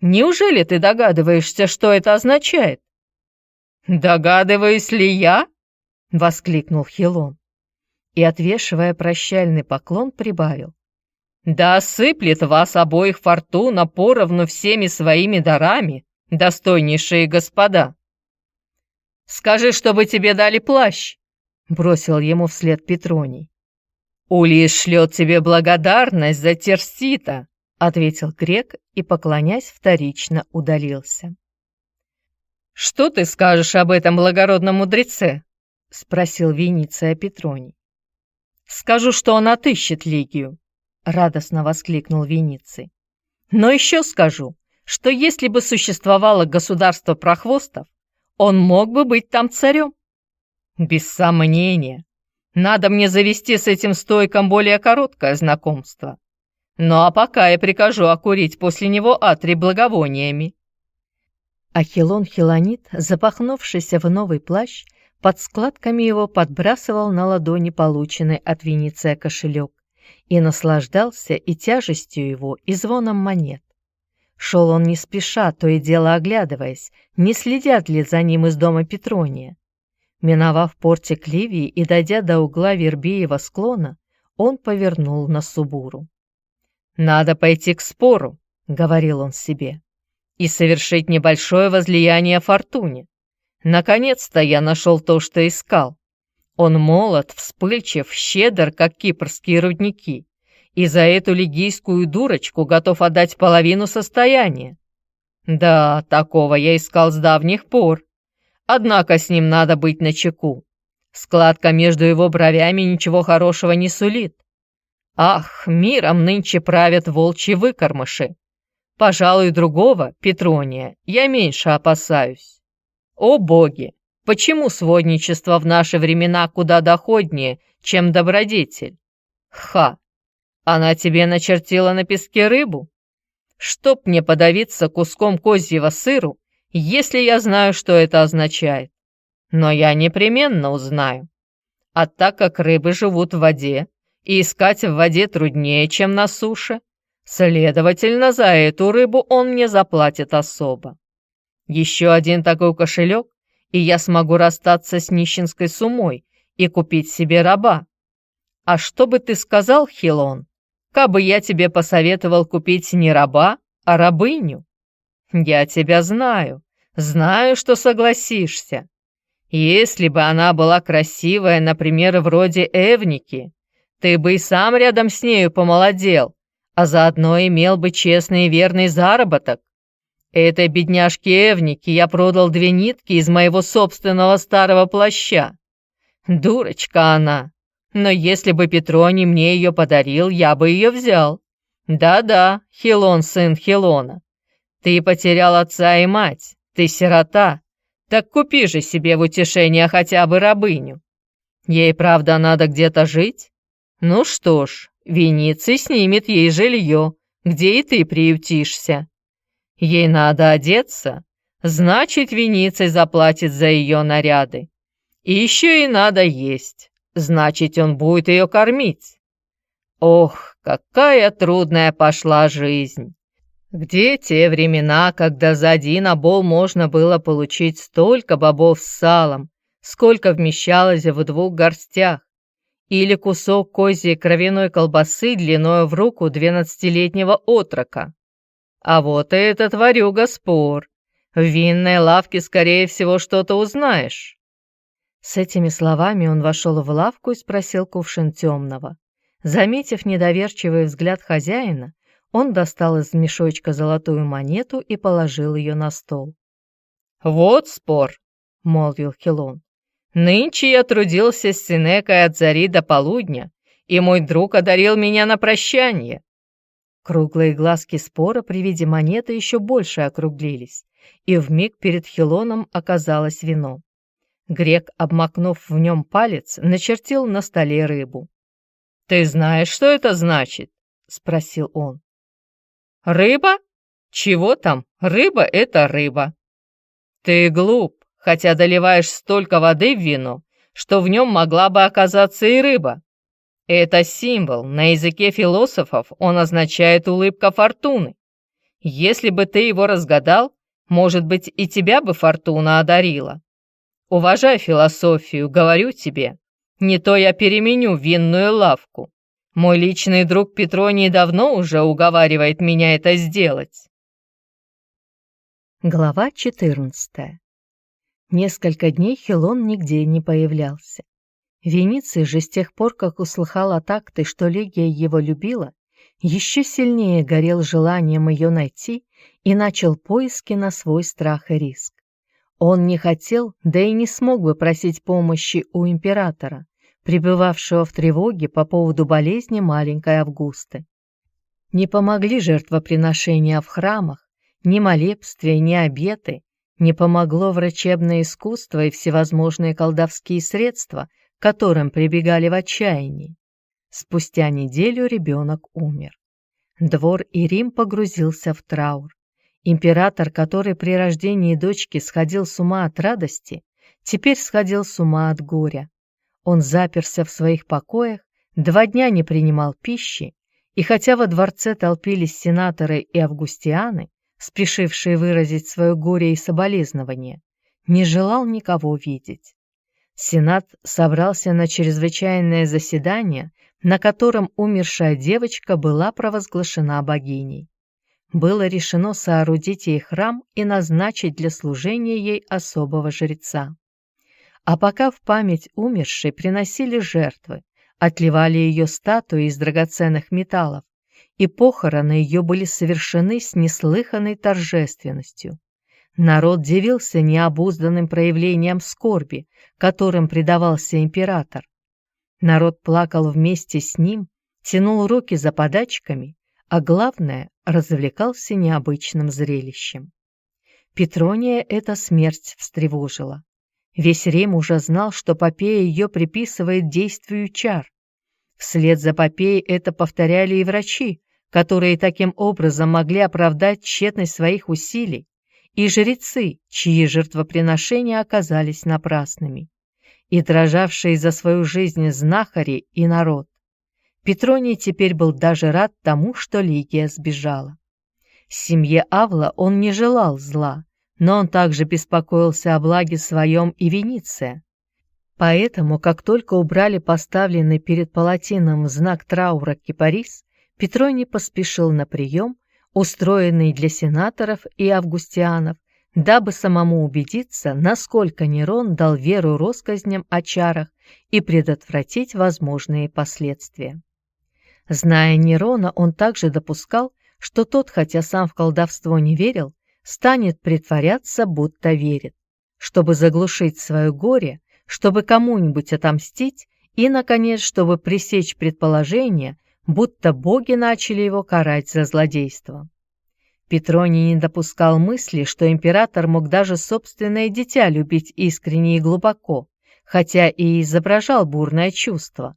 Неужели ты догадываешься, что это означает? «Догадываюсь ли я?» — воскликнул Хилон. И, отвешивая прощальный поклон, прибавил. «Да осыплет вас обоих фортуна поровну всеми своими дарами, достойнейшие господа!» «Скажи, чтобы тебе дали плащ!» — бросил ему вслед Петроний. «Улис шлет тебе благодарность за Терсита!» — ответил грек и, поклонясь, вторично удалился. «Что ты скажешь об этом благородном мудреце?» — спросил Вениция Петроний. «Скажу, что он отыщет Лигию», — радостно воскликнул Вениций. «Но еще скажу, что если бы существовало государство прохвостов, он мог бы быть там царем». «Без сомнения. Надо мне завести с этим стойком более короткое знакомство. Ну а пока я прикажу окурить после него атри благовониями, Ахилон Хилонит, запахнувшийся в новый плащ, под складками его подбрасывал на ладони полученный от Венеция кошелек и наслаждался и тяжестью его, и звоном монет. Шел он не спеша, то и дело оглядываясь, не следят ли за ним из дома Петрония. Миновав портик Ливии и дойдя до угла Вербиева склона, он повернул на Субуру. «Надо пойти к спору», — говорил он себе. и совершить небольшое возлияние фортуне. Наконец-то я нашел то, что искал. Он молод, вспыльчив, щедр, как кипрские рудники, и за эту лигийскую дурочку готов отдать половину состояния. Да, такого я искал с давних пор. Однако с ним надо быть начеку. Складка между его бровями ничего хорошего не сулит. Ах, миром нынче правят волчьи выкормыши. Пожалуй, другого, Петрония, я меньше опасаюсь. О боги, почему сводничество в наши времена куда доходнее, чем добродетель? Ха, она тебе начертила на песке рыбу? Чтоб мне подавиться куском козьего сыру, если я знаю, что это означает. Но я непременно узнаю. А так как рыбы живут в воде, и искать в воде труднее, чем на суше, следовательно, за эту рыбу он мне заплатит особо. Еще один такой кошелек, и я смогу расстаться с нищенской сумой и купить себе раба. А что бы ты сказал, Хилон, кабы я тебе посоветовал купить не раба, а рабыню? Я тебя знаю, знаю, что согласишься. Если бы она была красивая, например, вроде Эвники, ты бы и сам рядом с нею помолодел, а заодно имел бы честный и верный заработок. Этой бедняжке Эвнике я продал две нитки из моего собственного старого плаща. Дурочка она, но если бы Петроний мне ее подарил, я бы ее взял. Да-да, Хилон, сын Хилона. Ты потерял отца и мать, ты сирота. Так купи же себе в утешение хотя бы рабыню. Ей, правда, надо где-то жить? Ну что ж, Вениций снимет ей жилье, где и ты приютишься. Ей надо одеться, значит, Вениций заплатит за ее наряды. И еще и надо есть, значит, он будет ее кормить. Ох, какая трудная пошла жизнь! Где те времена, когда за один обол можно было получить столько бобов с салом, сколько вмещалось в двух горстях? Или кусок козьей кровяной колбасы длиной в руку двенадцатилетнего отрока? А вот и этот варюга спор. В винной лавке, скорее всего, что-то узнаешь. С этими словами он вошел в лавку и спросил кувшин темного. Заметив недоверчивый взгляд хозяина, он достал из мешочка золотую монету и положил ее на стол. «Вот спор», — молвил Хилон. «Нынче я трудился с Синекой от зари до полудня, и мой друг одарил меня на прощание. Круглые глазки спора при виде монеты еще больше округлились, и вмиг перед Хилоном оказалось вино. Грек, обмакнув в нем палец, начертил на столе рыбу. «Ты знаешь, что это значит?» — спросил он. «Рыба? Чего там? Рыба — это рыба». «Ты глуп, хотя доливаешь столько воды в вино, что в нем могла бы оказаться и рыба. Это символ, на языке философов он означает улыбка фортуны. Если бы ты его разгадал, может быть, и тебя бы фортуна одарила. Уважай философию, говорю тебе. Не то я переменю винную лавку. Мой личный друг Петроний давно уже уговаривает меня это сделать. Глава 14 Несколько дней Хилон нигде не появлялся. Вениций же с тех пор, как услыхал от акты, что Легия его любила, еще сильнее горел желанием ее найти и начал поиски на свой страх и риск. Он не хотел, да и не смог бы просить помощи у императора, пребывавшего в тревоге по поводу болезни маленькой Августы. Не помогли жертвоприношения в храмах, ни молебствия, ни обеты, не помогло врачебное искусство и всевозможные колдовские средства – которым прибегали в отчаянии. Спустя неделю ребенок умер. Двор и Рим погрузился в траур. Император, который при рождении дочки сходил с ума от радости, теперь сходил с ума от горя. Он заперся в своих покоях, два дня не принимал пищи, и хотя во дворце толпились сенаторы и августианы, спешившие выразить свое горе и соболезнование, не желал никого видеть. Сенат собрался на чрезвычайное заседание, на котором умершая девочка была провозглашена богиней. Было решено соорудить ей храм и назначить для служения ей особого жреца. А пока в память умершей приносили жертвы, отливали ее статуи из драгоценных металлов, и похороны ее были совершены с неслыханной торжественностью. Народ дивился необузданным проявлением скорби, которым предавался император. Народ плакал вместе с ним, тянул руки за подачками, а главное, развлекался необычным зрелищем. Петрония эта смерть встревожила. Весь Рим уже знал, что Попея ее приписывает действию чар. Вслед за Попеей это повторяли и врачи, которые таким образом могли оправдать тщетность своих усилий, и жрецы, чьи жертвоприношения оказались напрасными, и дрожавшие за свою жизнь знахари и народ. Петроний теперь был даже рад тому, что Лигия сбежала. Семье Авла он не желал зла, но он также беспокоился о благе своем и Вениция. Поэтому, как только убрали поставленный перед палатином знак траура кипарис, Петроний поспешил на прием, устроенный для сенаторов и августианов, дабы самому убедиться, насколько Нерон дал веру россказням о чарах и предотвратить возможные последствия. Зная Нерона, он также допускал, что тот, хотя сам в колдовство не верил, станет притворяться, будто верит, чтобы заглушить свое горе, чтобы кому-нибудь отомстить и, наконец, чтобы пресечь предположение, будто боги начали его карать за злодейство. Петроний не допускал мысли, что император мог даже собственное дитя любить искренне и глубоко, хотя и изображал бурное чувство.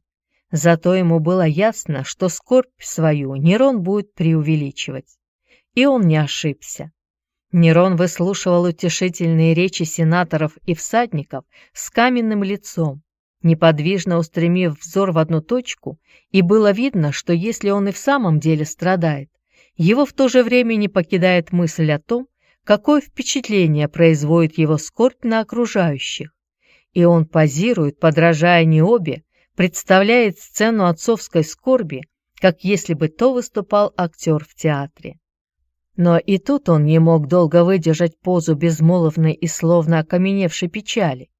Зато ему было ясно, что скорбь свою Нерон будет преувеличивать. И он не ошибся. Нерон выслушивал утешительные речи сенаторов и всадников с каменным лицом, неподвижно устремив взор в одну точку, и было видно, что если он и в самом деле страдает, его в то же время не покидает мысль о том, какое впечатление производит его скорбь на окружающих. И он позирует, подражая не обе, представляет сцену отцовской скорби, как если бы то выступал актер в театре. Но и тут он не мог долго выдержать позу безмолвной и словно окаменевшей печали.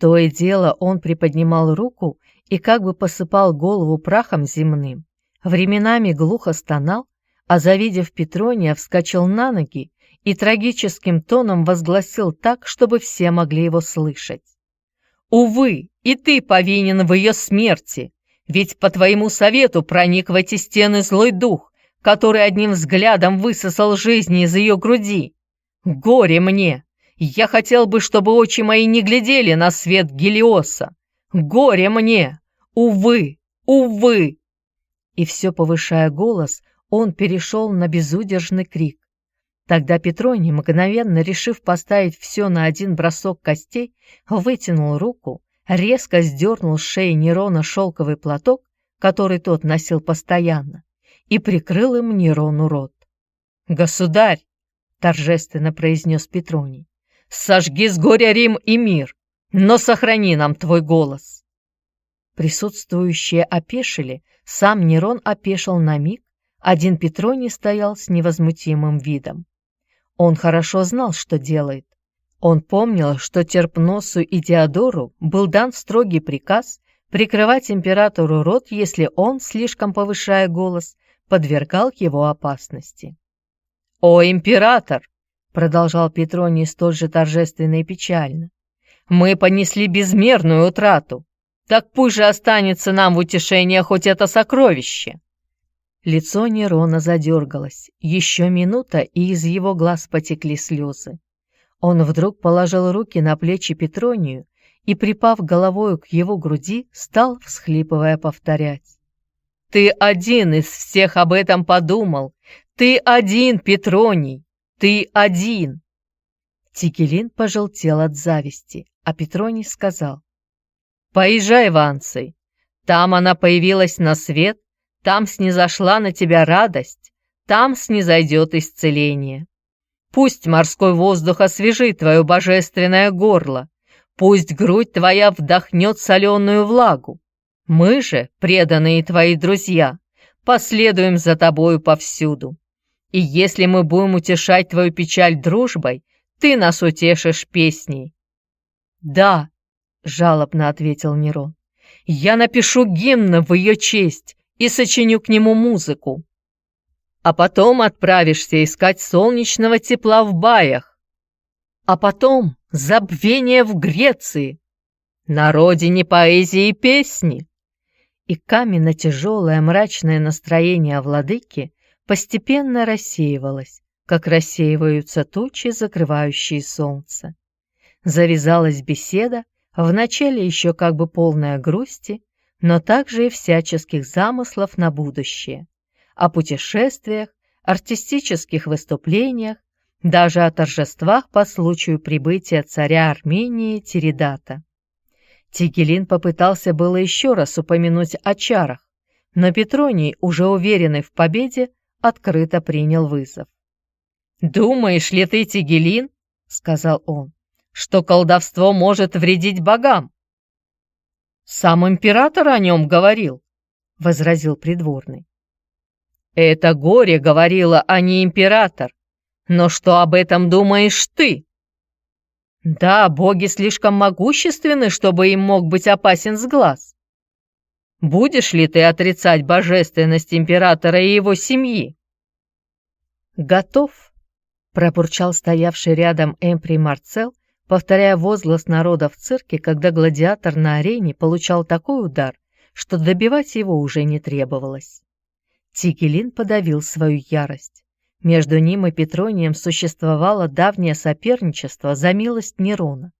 То и дело он приподнимал руку и как бы посыпал голову прахом земным. Временами глухо стонал, а завидев Петрония, вскочил на ноги и трагическим тоном возгласил так, чтобы все могли его слышать. Увы, и ты повинен в ее смерти, ведь по твоему совету проник в эти стены злой дух, который одним взглядом высосал жизнь из ее груди. Горе мне! Я хотел бы, чтобы очи мои не глядели на свет Гелиоса. Горе мне! Увы! Увы!» И все повышая голос, он перешел на безудержный крик. Тогда Петроний, мгновенно решив поставить все на один бросок костей, вытянул руку, резко сдернул с шеи Нерона шелковый платок, который тот носил постоянно, и прикрыл им Нерону рот. «Государь!» — торжественно произнес Петроний. «Сожги с горя Рим и мир, но сохрани нам твой голос!» Присутствующие опешили, сам Нерон опешил на миг, один Петроний стоял с невозмутимым видом. Он хорошо знал, что делает. Он помнил, что Терпносу и Диодору был дан строгий приказ прикрывать императору рот, если он, слишком повышая голос, подвергал его опасности. «О, император!» — продолжал Петроний столь же торжественно и печально. «Мы понесли безмерную утрату. Так пусть же останется нам в утешение хоть это сокровище!» Лицо Нерона задергалось. Еще минута, и из его глаз потекли слезы. Он вдруг положил руки на плечи Петронию и, припав головою к его груди, стал, всхлипывая, повторять. «Ты один из всех об этом подумал! Ты один, Петроний! Ты один!» Тикелин пожелтел от зависти, а Петроний сказал. «Поезжай в Анций. Там она появилась на свет, там снизошла на тебя радость, там снизойдет исцеление. Пусть морской воздух освежит твое божественное горло, пусть грудь твоя вдохнет соленую влагу. Мы же, преданные твои друзья, последуем за тобою повсюду. И если мы будем утешать твою печаль дружбой, ты нас утешишь песней». «Да», — жалобно ответил Нерон, — «я напишу гимн в ее честь и сочиню к нему музыку. А потом отправишься искать солнечного тепла в баях. А потом забвение в Греции, на родине поэзии и песни». И каменно-тяжелое мрачное настроение владыки постепенно рассеивалось, как рассеиваются тучи, закрывающие солнце. Завязалась беседа, вначале еще как бы полная грусти, но также и всяческих замыслов на будущее, о путешествиях, артистических выступлениях, даже о торжествах по случаю прибытия царя Армении Тиридата. Тигелин попытался было еще раз упомянуть о чарах, но Петроний, уже уверенный в победе, открыто принял вызов. «Думаешь ли ты, Тигелин, — сказал он, — что колдовство может вредить богам?» «Сам император о нем говорил», — возразил придворный. «Это горе говорила, а не император. Но что об этом думаешь ты?» «Да, боги слишком могущественны, чтобы им мог быть опасен с глаз. Будешь ли ты отрицать божественность императора и его семьи?» «Готов», — пробурчал стоявший рядом Эмпри Марцел, повторяя возглас народа в цирке, когда гладиатор на арене получал такой удар, что добивать его уже не требовалось. Тигелин подавил свою ярость. Между ним и Петронием существовало давнее соперничество за милость Нерона.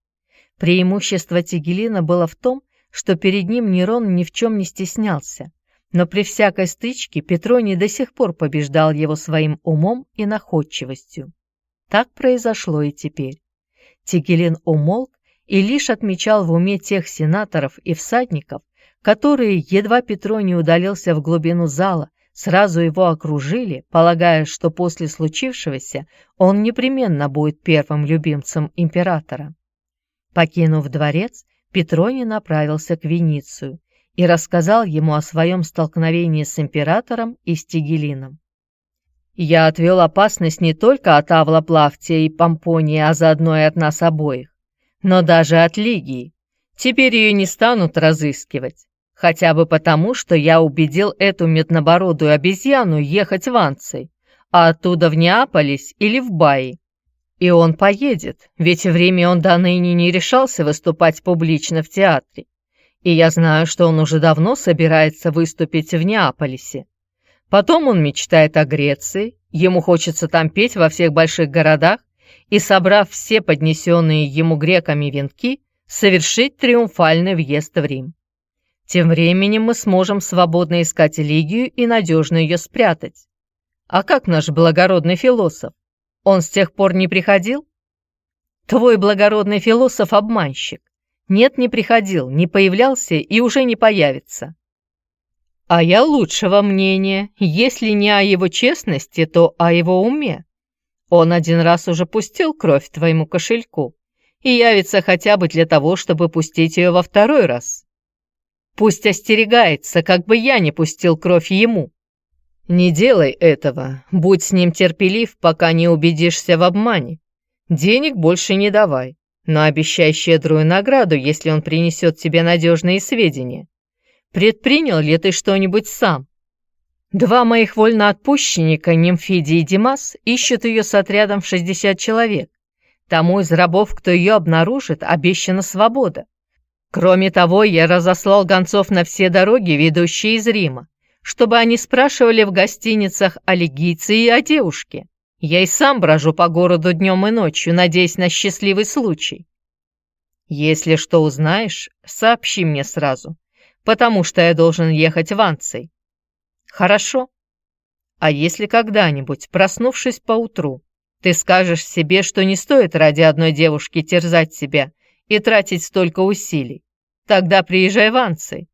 Преимущество Тигелина было в том, что перед ним Нерон ни в чем не стеснялся, но при всякой стычке Петроний до сих пор побеждал его своим умом и находчивостью. Так произошло и теперь. Тигелин умолк и лишь отмечал в уме тех сенаторов и всадников, которые, едва Петроний удалился в глубину зала, сразу его окружили, полагая, что после случившегося он непременно будет первым любимцем императора. Покинув дворец, Петроний направился к Веницию и рассказал ему о своем столкновении с императором и Стигелином. «Я отвел опасность не только от Авла Плавтия и Помпонии, а заодно и от нас обоих, но даже от Лигии. Теперь ее не станут разыскивать, хотя бы потому, что я убедил эту меднобородую обезьяну ехать в Анций, а оттуда в Неаполис или в Баи. И он поедет, ведь в Риме он до ныне не решался выступать публично в театре. И я знаю, что он уже давно собирается выступить в Неаполисе. Потом он мечтает о Греции, ему хочется там петь во всех больших городах и, собрав все поднесенные ему греками венки, совершить триумфальный въезд в Рим. Тем временем мы сможем свободно искать Лигию и надежно ее спрятать. А как наш благородный философ? Он с тех пор не приходил? Твой благородный философ – обманщик. Нет, не приходил, не появлялся и уже не появится. А я лучшего мнения, если не о его честности, то о его уме. Он один раз уже пустил кровь твоему кошельку и явится хотя бы для того, чтобы пустить ее во второй раз. Пусть остерегается, как бы я не пустил кровь ему. Не делай этого, будь с ним терпелив, пока не убедишься в обмане. Денег больше не давай, но обещай щедрую награду, если он принесет тебе надежные сведения. Предпринял ли ты что-нибудь сам? Два моих вольноотпущенника, Нимфидий и Димас, ищут ее с отрядом в 60 человек. Тому из рабов, кто ее обнаружит, обещана свобода. Кроме того, я разослал гонцов на все дороги, ведущие из Рима чтобы они спрашивали в гостиницах о легиции и о девушке. Я и сам брожу по городу днем и ночью, надеясь на счастливый случай. Если что узнаешь, сообщи мне сразу, потому что я должен ехать в Анций. Хорошо? А если когда-нибудь, проснувшись поутру, ты скажешь себе, что не стоит ради одной девушки терзать себя и тратить столько усилий, тогда приезжай в Анций.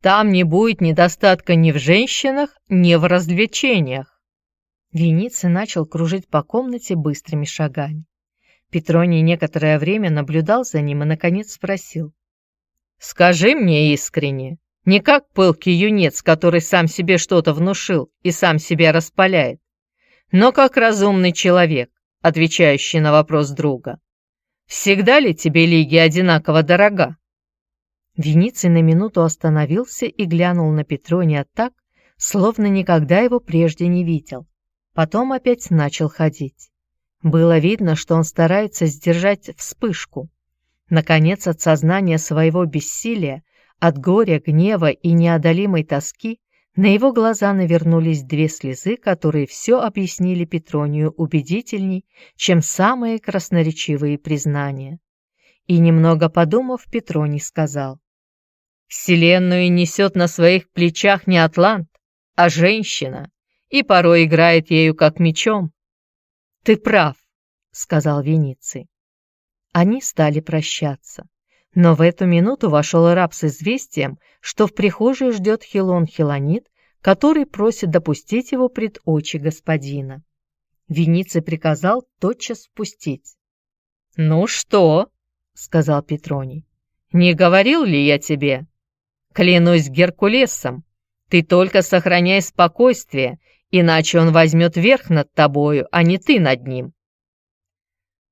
Там не будет недостатка ни в женщинах, ни в развлечениях. Вениций начал кружить по комнате быстрыми шагами. Петроний некоторое время наблюдал за ним и, наконец, спросил. «Скажи мне искренне, не как пылкий юнец, который сам себе что-то внушил и сам себя распаляет. но как разумный человек, отвечающий на вопрос друга. Всегда ли тебе Лигия одинаково дорога? Вениций на минуту остановился и глянул на Петрония так, словно никогда его прежде не видел. Потом опять начал ходить. Было видно, что он старается сдержать вспышку. Наконец, от сознания своего бессилия, от горя, гнева и неодолимой тоски, на его глаза навернулись две слезы, которые все объяснили Петронию убедительней, чем самые красноречивые признания. И немного подумав, Петроний сказал. «Вселенную несет на своих плечах не атлант, а женщина, и порой играет ею как мечом». «Ты прав», — сказал Вениций. Они стали прощаться. Но в эту минуту вошел раб с известием, что в прихожей ждет Хилон Хилонит, который просит допустить его пред очи господина. Вениций приказал тотчас впустить. «Ну что?» — сказал Петроний. «Не говорил ли я тебе? Клянусь Геркулесом, ты только сохраняй спокойствие, иначе он возьмет верх над тобою, а не ты над ним.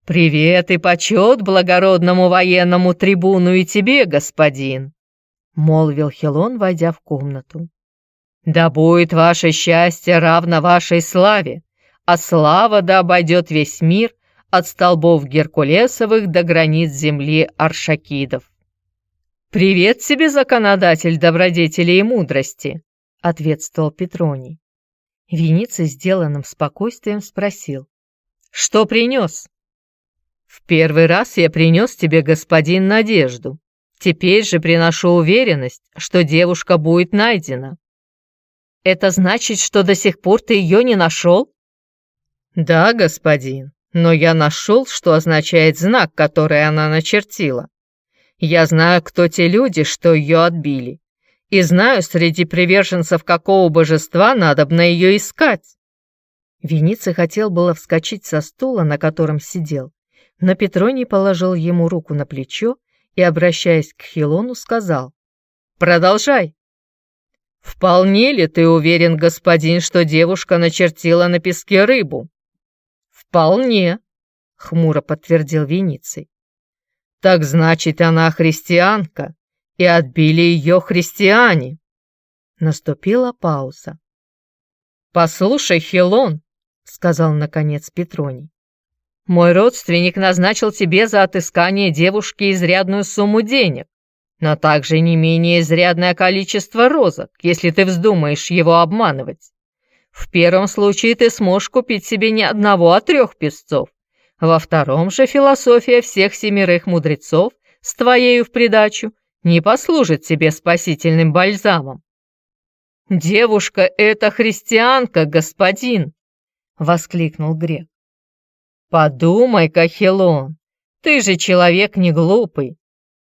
«Привет и почет благородному военному трибуну и тебе, господин!» — молвил Хелон, войдя в комнату. «Да будет ваше счастье равно вашей славе, а слава да обойдет весь мир от столбов Геркулесовых до границ земли Аршакидов». «Привет тебе, законодатель добродетели и мудрости!» — ответствовал Петроний. Вениций сделанным спокойствием спросил. «Что принес?» В первый раз я принес тебе, господин, надежду. Теперь же приношу уверенность, что девушка будет найдена. Это значит, что до сих пор ты ее не нашел? Да, господин, но я нашел, что означает знак, который она начертила. Я знаю, кто те люди, что ее отбили. И знаю, среди приверженцев какого божества надо на ее искать. Вениций хотел было вскочить со стула, на котором сидел, но Петроний положил ему руку на плечо и, обращаясь к Хилону, сказал «Продолжай». «Вполне ли ты уверен, господин, что девушка начертила на песке рыбу?» «Вполне», — хмуро подтвердил Вениций. «Так значит, она христианка, и отбили ее христиане». Наступила пауза. «Послушай, Хилон», — сказал наконец Петроний, мой родственник назначил тебе за отыскание девушки изрядную сумму денег, но также не менее изрядное количество розок, если ты вздумаешь его обманывать. В первом случае ты сможешь купить себе не одного, а трех песцов. Во втором же философия всех семерых мудрецов с твоею в придачу не послужит тебе спасительным бальзамом. «Девушка — это христианка, господин!» — воскликнул грек. «Подумай-ка, Хелон, ты же человек не глупый.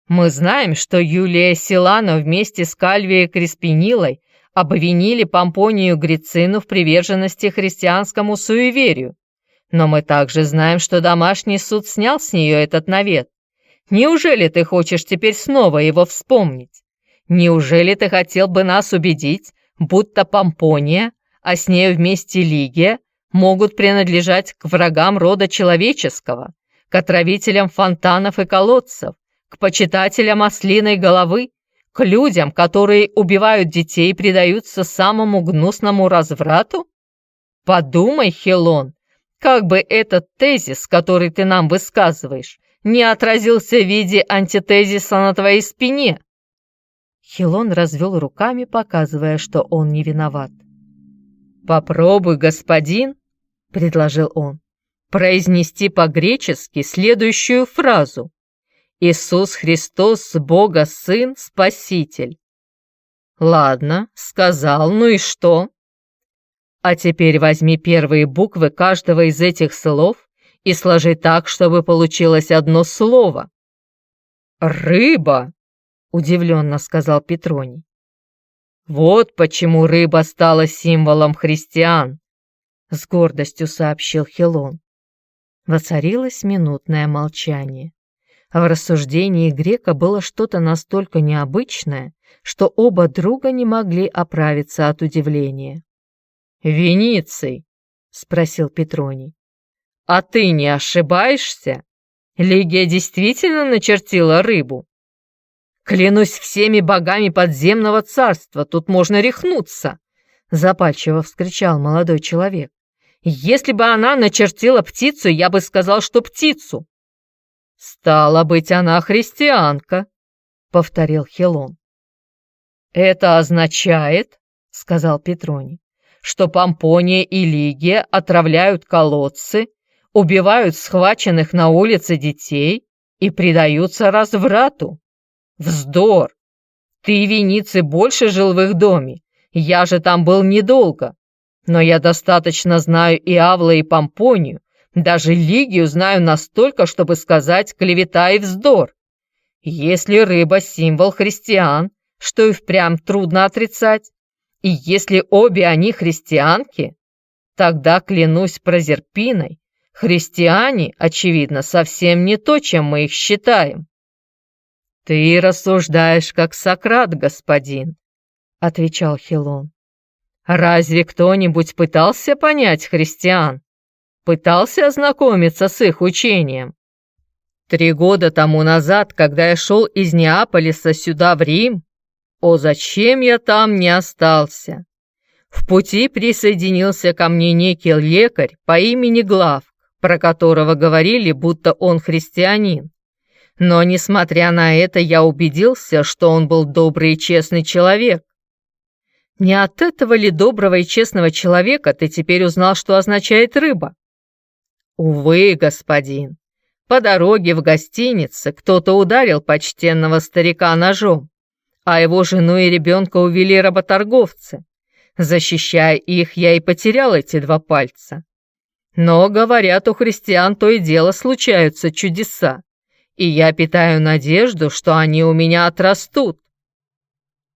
Мы знаем, что Юлия Силана вместе с Кальвией Креспинилой обвинили Помпонию Грицину в приверженности христианскому суеверию. Но мы также знаем, что домашний суд снял с нее этот навет. Неужели ты хочешь теперь снова его вспомнить? Неужели ты хотел бы нас убедить, будто Помпония, а с нею вместе Лигия, могут принадлежать к врагам рода человеческого, к отравителям фонтанов и колодцев, к почитателям ослиной головы, к людям, которые убивают детей и предаются самому гнусному разврату? Подумай, Хелон, как бы этот тезис, который ты нам высказываешь, не отразился в виде антитезиса на твоей спине. Хелон развел руками, показывая, что он не виноват. «Попробуй, господин», — предложил он, — «произнести по-гречески следующую фразу. Иисус Христос, Бога Сын, Спаситель». «Ладно, сказал, ну и что?» «А теперь возьми первые буквы каждого из этих слов и сложи так, чтобы получилось одно слово». «Рыба!» — удивленно сказал Петроний. «Вот почему рыба стала символом христиан», — с гордостью сообщил Хелон. Воцарилось минутное молчание. В рассуждении грека было что-то настолько необычное, что оба друга не могли оправиться от удивления. «Вениций!» — спросил Петроний. А ты не ошибаешься? Лигия действительно начертила рыбу? Клянусь всеми богами подземного царства, тут можно рехнуться, запальчиво вскричал молодой человек. Если бы она начертила птицу, я бы сказал, что птицу. Стало быть, она христианка, повторил Хелон. Это означает, сказал Петроний, что Помпония и Лигия отравляют колодцы, убивают схваченных на улице детей и предаются разврату. Вздор! Ты, Веницы, больше жил в их доме, я же там был недолго. Но я достаточно знаю и Авла, и Помпонию, даже Лигию знаю настолько, чтобы сказать клевета и вздор. Если рыба – символ христиан, что и впрямь трудно отрицать, и если обе они христианки, тогда, клянусь прозерпиной, христиане, очевидно, совсем не то, чем мы их считаем. «Ты рассуждаешь, как Сократ, господин», — отвечал Хилон. «Разве кто-нибудь пытался понять христиан? Пытался ознакомиться с их учением? Три года тому назад, когда я шел из Неаполиса сюда, в Рим, о, зачем я там не остался? В пути присоединился ко мне некий лекарь по имени Главк, про которого говорили, будто он христианин. Но, несмотря на это, я убедился, что он был добрый и честный человек. Не от этого ли доброго и честного человека ты теперь узнал, что означает рыба? Увы, господин, по дороге в гостинице кто-то ударил почтенного старика ножом, а его жену и ребенка увели работорговцы. Защищая их, я и потерял эти два пальца. Но, говорят, у христиан то и дело случаются чудеса и я питаю надежду, что они у меня отрастут.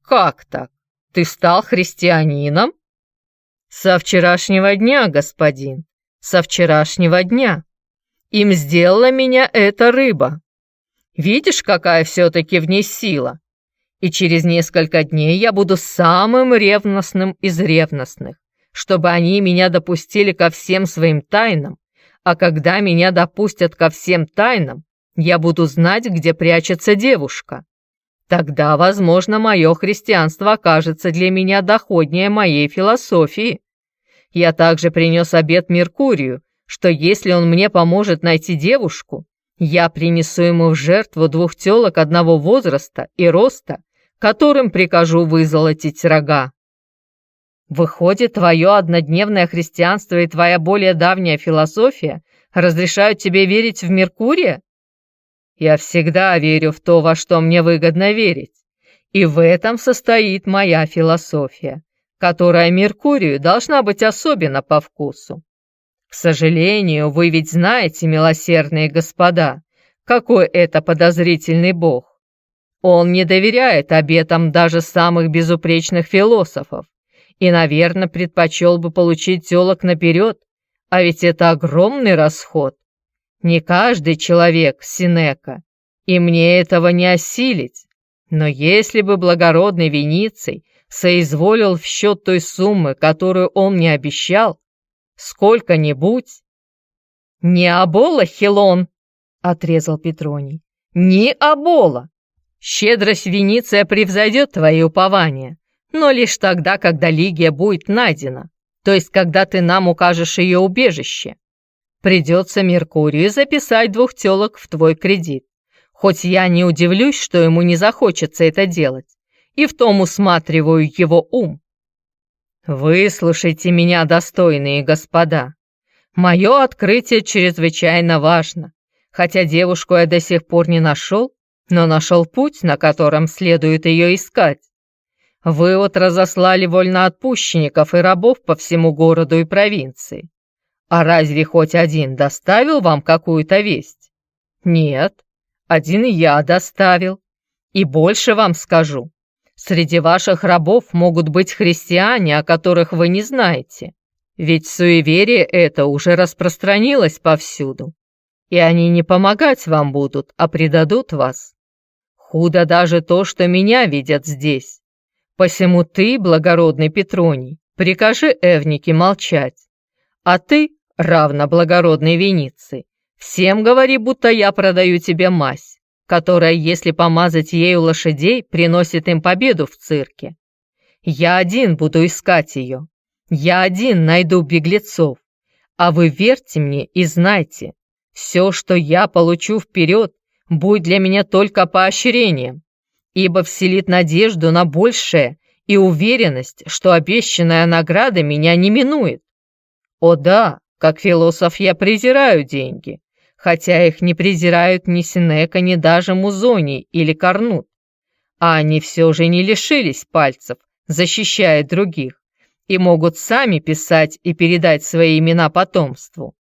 Как так? Ты стал христианином? Со вчерашнего дня, господин, со вчерашнего дня. Им сделала меня эта рыба. Видишь, какая все-таки в ней сила? И через несколько дней я буду самым ревностным из ревностных, чтобы они меня допустили ко всем своим тайнам, а когда меня допустят ко всем тайнам, я буду знать, где прячется девушка. Тогда, возможно, мое христианство окажется для меня доходнее моей философии. Я также принес обет Меркурию, что если он мне поможет найти девушку, я принесу ему в жертву двух телок одного возраста и роста, которым прикажу вызолотить рога. Выходит, твое однодневное христианство и твоя более давняя философия разрешают тебе верить в Меркурия? Я всегда верю в то, во что мне выгодно верить. И в этом состоит моя философия, которая Меркурию должна быть особенно по вкусу. К сожалению, вы ведь знаете, милосердные господа, какой это подозрительный бог. Он не доверяет обетам даже самых безупречных философов и, наверное, предпочел бы получить телок наперед, а ведь это огромный расход. Не каждый человек Синека, и мне этого не осилить. Но если бы благородный Вениций соизволил в счет той суммы, которую он мне обещал, сколько-нибудь... «Не Абола, Хилон!» — отрезал Петроний. «Не Абола! Щедрость Вениция превзойдет твои упования, но лишь тогда, когда Лигия будет найдена, то есть когда ты нам укажешь ее убежище. Придется Меркурию записать двух телок в твой кредит. Хоть я не удивлюсь, что ему не захочется это делать, и в том усматриваю его ум. Выслушайте меня, достойные господа. Мое открытие чрезвычайно важно, хотя девушку я до сих пор не нашел, но нашел путь, на котором следует ее искать. Вы вот разослали вольноотпущенников и рабов по всему городу и провинции. А разве хоть один доставил вам какую-то весть? Нет, один я доставил. И больше вам скажу. Среди ваших рабов могут быть христиане, о которых вы не знаете. Ведь суеверие это уже распространилось повсюду. И они не помогать вам будут, а предадут вас. Худо даже то, что меня видят здесь. Посему ты, благородный Петроний, прикажи Эвнике молчать А ты, равно благородной Вениции, всем говори, будто я продаю тебе мазь, которая, если помазать ею лошадей, приносит им победу в цирке. Я один буду искать ее. Я один найду беглецов. А вы верьте мне и знайте, все, что я получу вперед, будет для меня только поощрением, ибо вселит надежду на большее и уверенность, что обещанная награда меня не минует. О да, как философ я презираю деньги, хотя их не презирают ни Синека, ни даже Музоний или Корнут. А они все же не лишились пальцев, защищая других, и могут сами писать и передать свои имена потомству.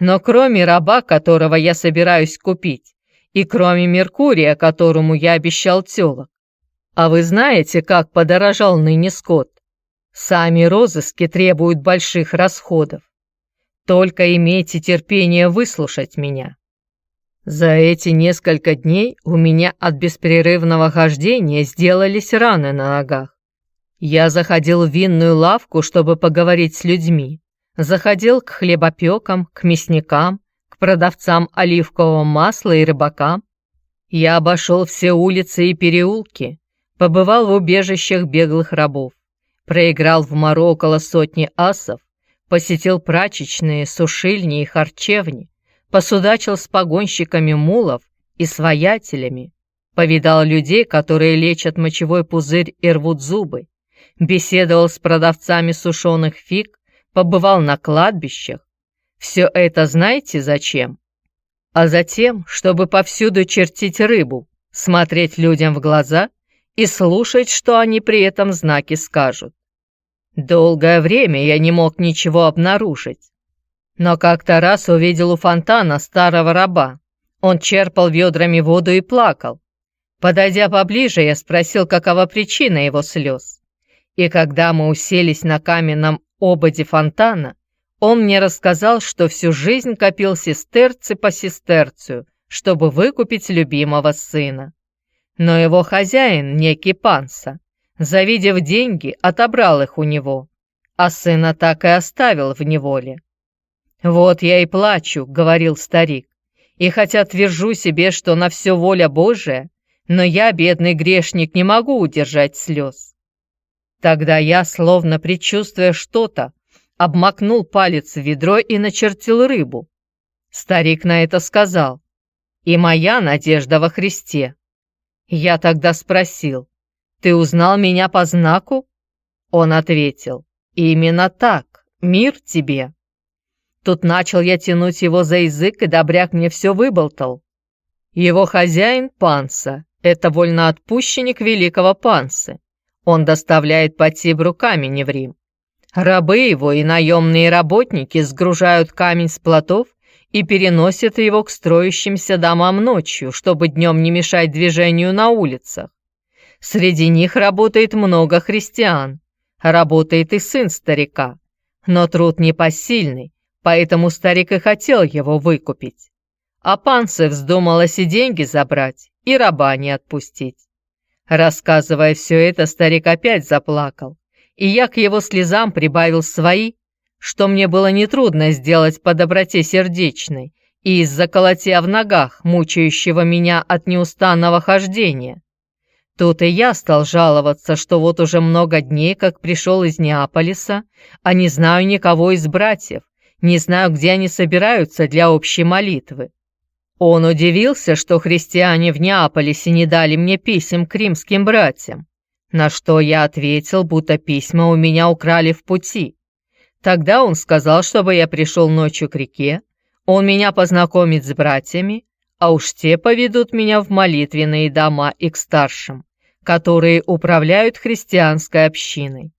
Но кроме раба, которого я собираюсь купить, и кроме Меркурия, которому я обещал телок, а вы знаете, как подорожал ныне скот? Сами розыски требуют больших расходов. Только имейте терпение выслушать меня. За эти несколько дней у меня от беспрерывного хождения сделались раны на ногах. Я заходил в винную лавку, чтобы поговорить с людьми. Заходил к хлебопекам, к мясникам, к продавцам оливкового масла и рыбакам. Я обошел все улицы и переулки, Побывал в убежищах беглых рабов, проиграл в моро около сотни асов, посетил прачечные, сушильни и харчевни, посудачил с погонщиками мулов и своятелями, повидал людей, которые лечат мочевой пузырь и рвут зубы, беседовал с продавцами сушеных фиг, побывал на кладбищах. Все это знаете зачем? А затем, чтобы повсюду чертить рыбу, смотреть людям в глаза и слушать, что они при этом знаки скажут. Долгое время я не мог ничего обнаружить. Но как-то раз увидел у фонтана старого раба. Он черпал ведрами воду и плакал. Подойдя поближе, я спросил, какова причина его слез. И когда мы уселись на каменном ободе фонтана, он мне рассказал, что всю жизнь копил сестерцы по сестерцию, чтобы выкупить любимого сына. Но его хозяин, некий Панса, завидев деньги, отобрал их у него, а сына так и оставил в неволе. «Вот я и плачу», — говорил старик, «и хотя твержу себе, что на все воля Божия, но я, бедный грешник, не могу удержать слез». Тогда я, словно предчувствуя что-то, обмакнул палец в ведро и начертил рыбу. Старик на это сказал, «И моя надежда во Христе». Я тогда спросил, «Ты узнал меня по знаку?» Он ответил, «Именно так, мир тебе». Тут начал я тянуть его за язык, и добряк мне все выболтал. Его хозяин Панса, это вольноотпущенник великого Пансы. Он доставляет по Тибру камень в Рим. Рабы его и наемные работники сгружают камень с плотов и переносят его к строящимся домам ночью, чтобы днем не мешать движению на улицах. Среди них работает много христиан, работает и сын старика, но труд непосильный, поэтому старик и хотел его выкупить. А панце вздумалось и деньги забрать, и раба не отпустить. Рассказывая все это, старик опять заплакал, и я к его слезам прибавил свои, что мне было нетрудно сделать по доброте сердечной и из-за колотя в ногах, мучающего меня от неустанного хождения. Тут и я стал жаловаться, что вот уже много дней, как пришел из Неаполиса, а не знаю никого из братьев, не знаю, где они собираются для общей молитвы. Он удивился, что христиане в Неаполисе не дали мне писем к римским братьям, на что я ответил, будто письма у меня украли в пути. Тогда он сказал, чтобы я пришел ночью к реке, он меня познакомит с братьями, а уж те поведут меня в молитвенные дома и к старшим, которые управляют христианской общиной.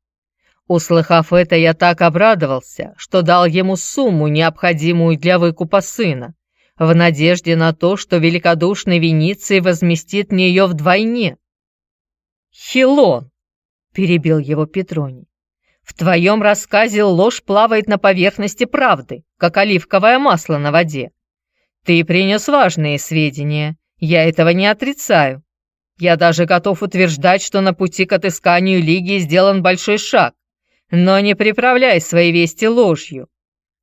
Услыхав это, я так обрадовался, что дал ему сумму, необходимую для выкупа сына, в надежде на то, что великодушный Вениций возместит мне ее вдвойне. «Хилон!» — перебил его Петроний. В твоем рассказе ложь плавает на поверхности правды, как оливковое масло на воде. Ты принес важные сведения, я этого не отрицаю. Я даже готов утверждать, что на пути к отысканию Лиги сделан большой шаг, но не приправляй свои вести ложью.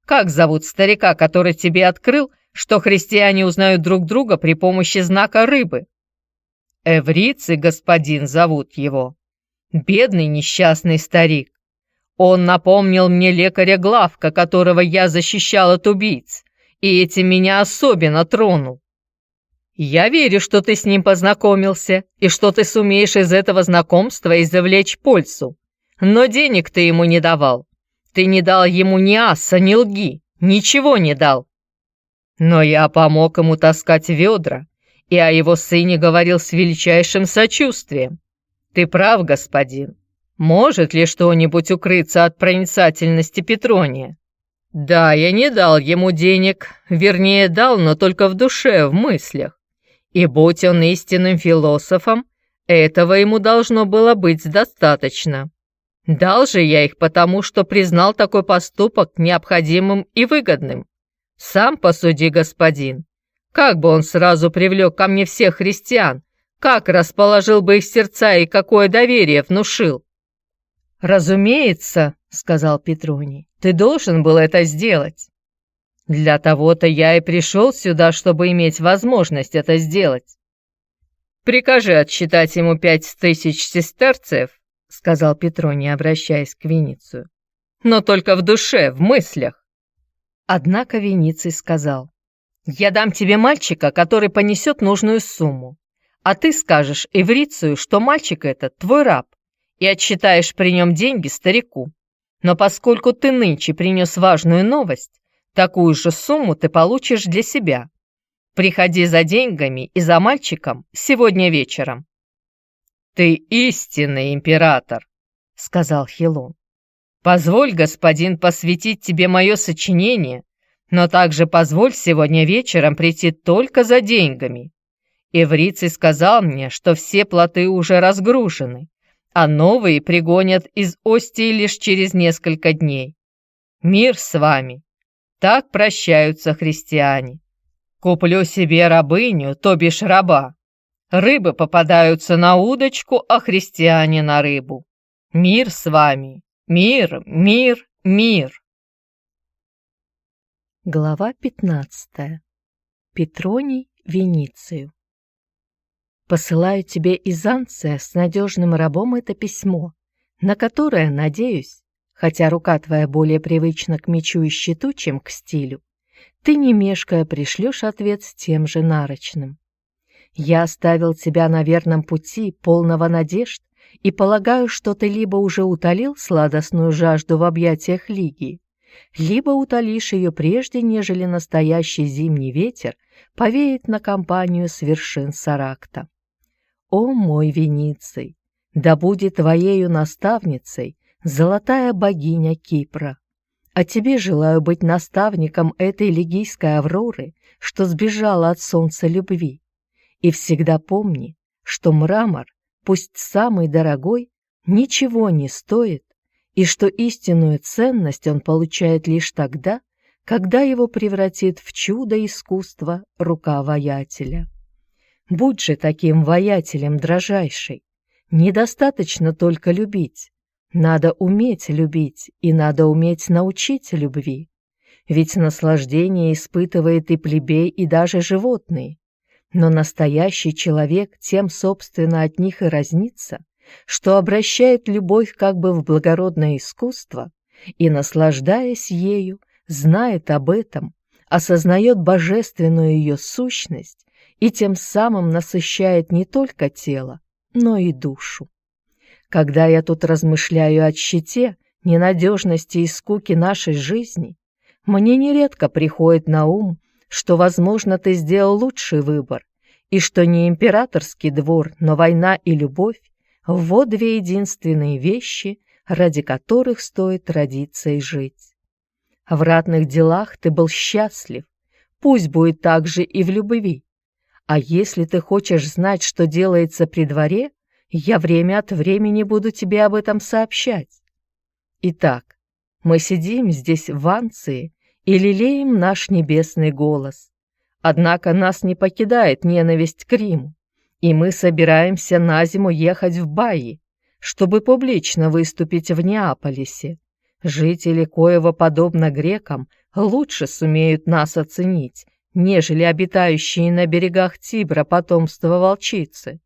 Как зовут старика, который тебе открыл, что христиане узнают друг друга при помощи знака рыбы? Эвриций господин зовут его. Бедный несчастный старик. Он напомнил мне лекаря Главка, которого я защищал от убийц, и этим меня особенно тронул. Я верю, что ты с ним познакомился и что ты сумеешь из этого знакомства извлечь пользу. Но денег ты ему не давал. Ты не дал ему ни аса, ни лги, ничего не дал. Но я помог ему таскать ведра, и о его сыне говорил с величайшим сочувствием. Ты прав, господин. Может ли что-нибудь укрыться от проницательности Петрония? Да, я не дал ему денег, вернее, дал, но только в душе, в мыслях. И будь он истинным философом, этого ему должно было быть достаточно. Дал же я их потому, что признал такой поступок необходимым и выгодным. Сам посуди, господин. Как бы он сразу привлек ко мне всех христиан, как расположил бы их сердца и какое доверие внушил. «Разумеется», — сказал Петроний, — «ты должен был это сделать. Для того-то я и пришел сюда, чтобы иметь возможность это сделать. Прикажи отсчитать ему пять тысяч сестерцев, сказал Петроний, обращаясь к Веницию. Но только в душе, в мыслях. Однако Вениций сказал, «Я дам тебе мальчика, который понесет нужную сумму, а ты скажешь Эврицию, что мальчик этот твой раб, и отсчитаешь при нем деньги старику. Но поскольку ты нынче принес важную новость, Такую же сумму ты получишь для себя. Приходи за деньгами и за мальчиком сегодня вечером». «Ты истинный император», — сказал Хилон. «Позволь, господин, посвятить тебе мое сочинение, но также позволь сегодня вечером прийти только за деньгами. Эвриций сказал мне, что все плоты уже разгружены, а новые пригонят из Остии лишь через несколько дней. Мир с вами!» Так прощаются христиане. Куплю себе рабыню, то бишь раба. Рыбы попадаются на удочку, а христиане на рыбу. Мир с вами. Мир, мир, мир. Глава 15. Петроний Веницию. Посылаю тебе из Анция с надежным рабом это письмо, на которое, надеюсь, хотя рука твоя более привычна к мечу и щиту, чем к стилю, ты, не мешкая, пришлешь ответ с тем же нарочным. Я оставил тебя на верном пути, полного надежд, и полагаю, что ты либо уже утолил сладостную жажду в объятиях Лигии, либо утолишь ее прежде, нежели настоящий зимний ветер повеет на компанию с вершин Саракта. О мой Вениций! Да будет твоею наставницей золотая богиня Кипра. А тебе желаю быть наставником этой лигийской авроры, что сбежала от солнца любви. И всегда помни, что мрамор, пусть самый дорогой, ничего не стоит, и что истинную ценность он получает лишь тогда, когда его превратит в чудо искусства рука воятеля. Будь же таким воятелем дрожайший, недостаточно только любить, надо уметь любить, и надо уметь научить любви. Ведь наслаждение испытывает и плебей, и даже животные. Но настоящий человек тем, собственно, от них и разнится, что обращает любовь как бы в благородное искусство и, наслаждаясь ею, знает об этом, осознает божественную ее сущность и тем самым насыщает не только тело, но и душу. Когда я тут размышляю о щите, ненадежности и скуке нашей жизни, мне нередко приходит на ум, что, возможно, ты сделал лучший выбор, и что не императорский двор, но война и любовь — вот две единственные вещи, ради которых стоит родиться и жить. В ратных делах ты был счастлив, пусть будет так же и в любви. А если ты хочешь знать, что делается при дворе, я время от времени буду тебе об этом сообщать. Итак, мы сидим здесь в Анции и лелеем наш небесный голос. Однако нас не покидает ненависть к Риму, и мы собираемся на зиму ехать в Баи, чтобы публично выступить в Неаполисе. Жители Коева, подобно грекам, лучше сумеют нас оценить, нежели обитающие на берегах Тибра потомство волчицы.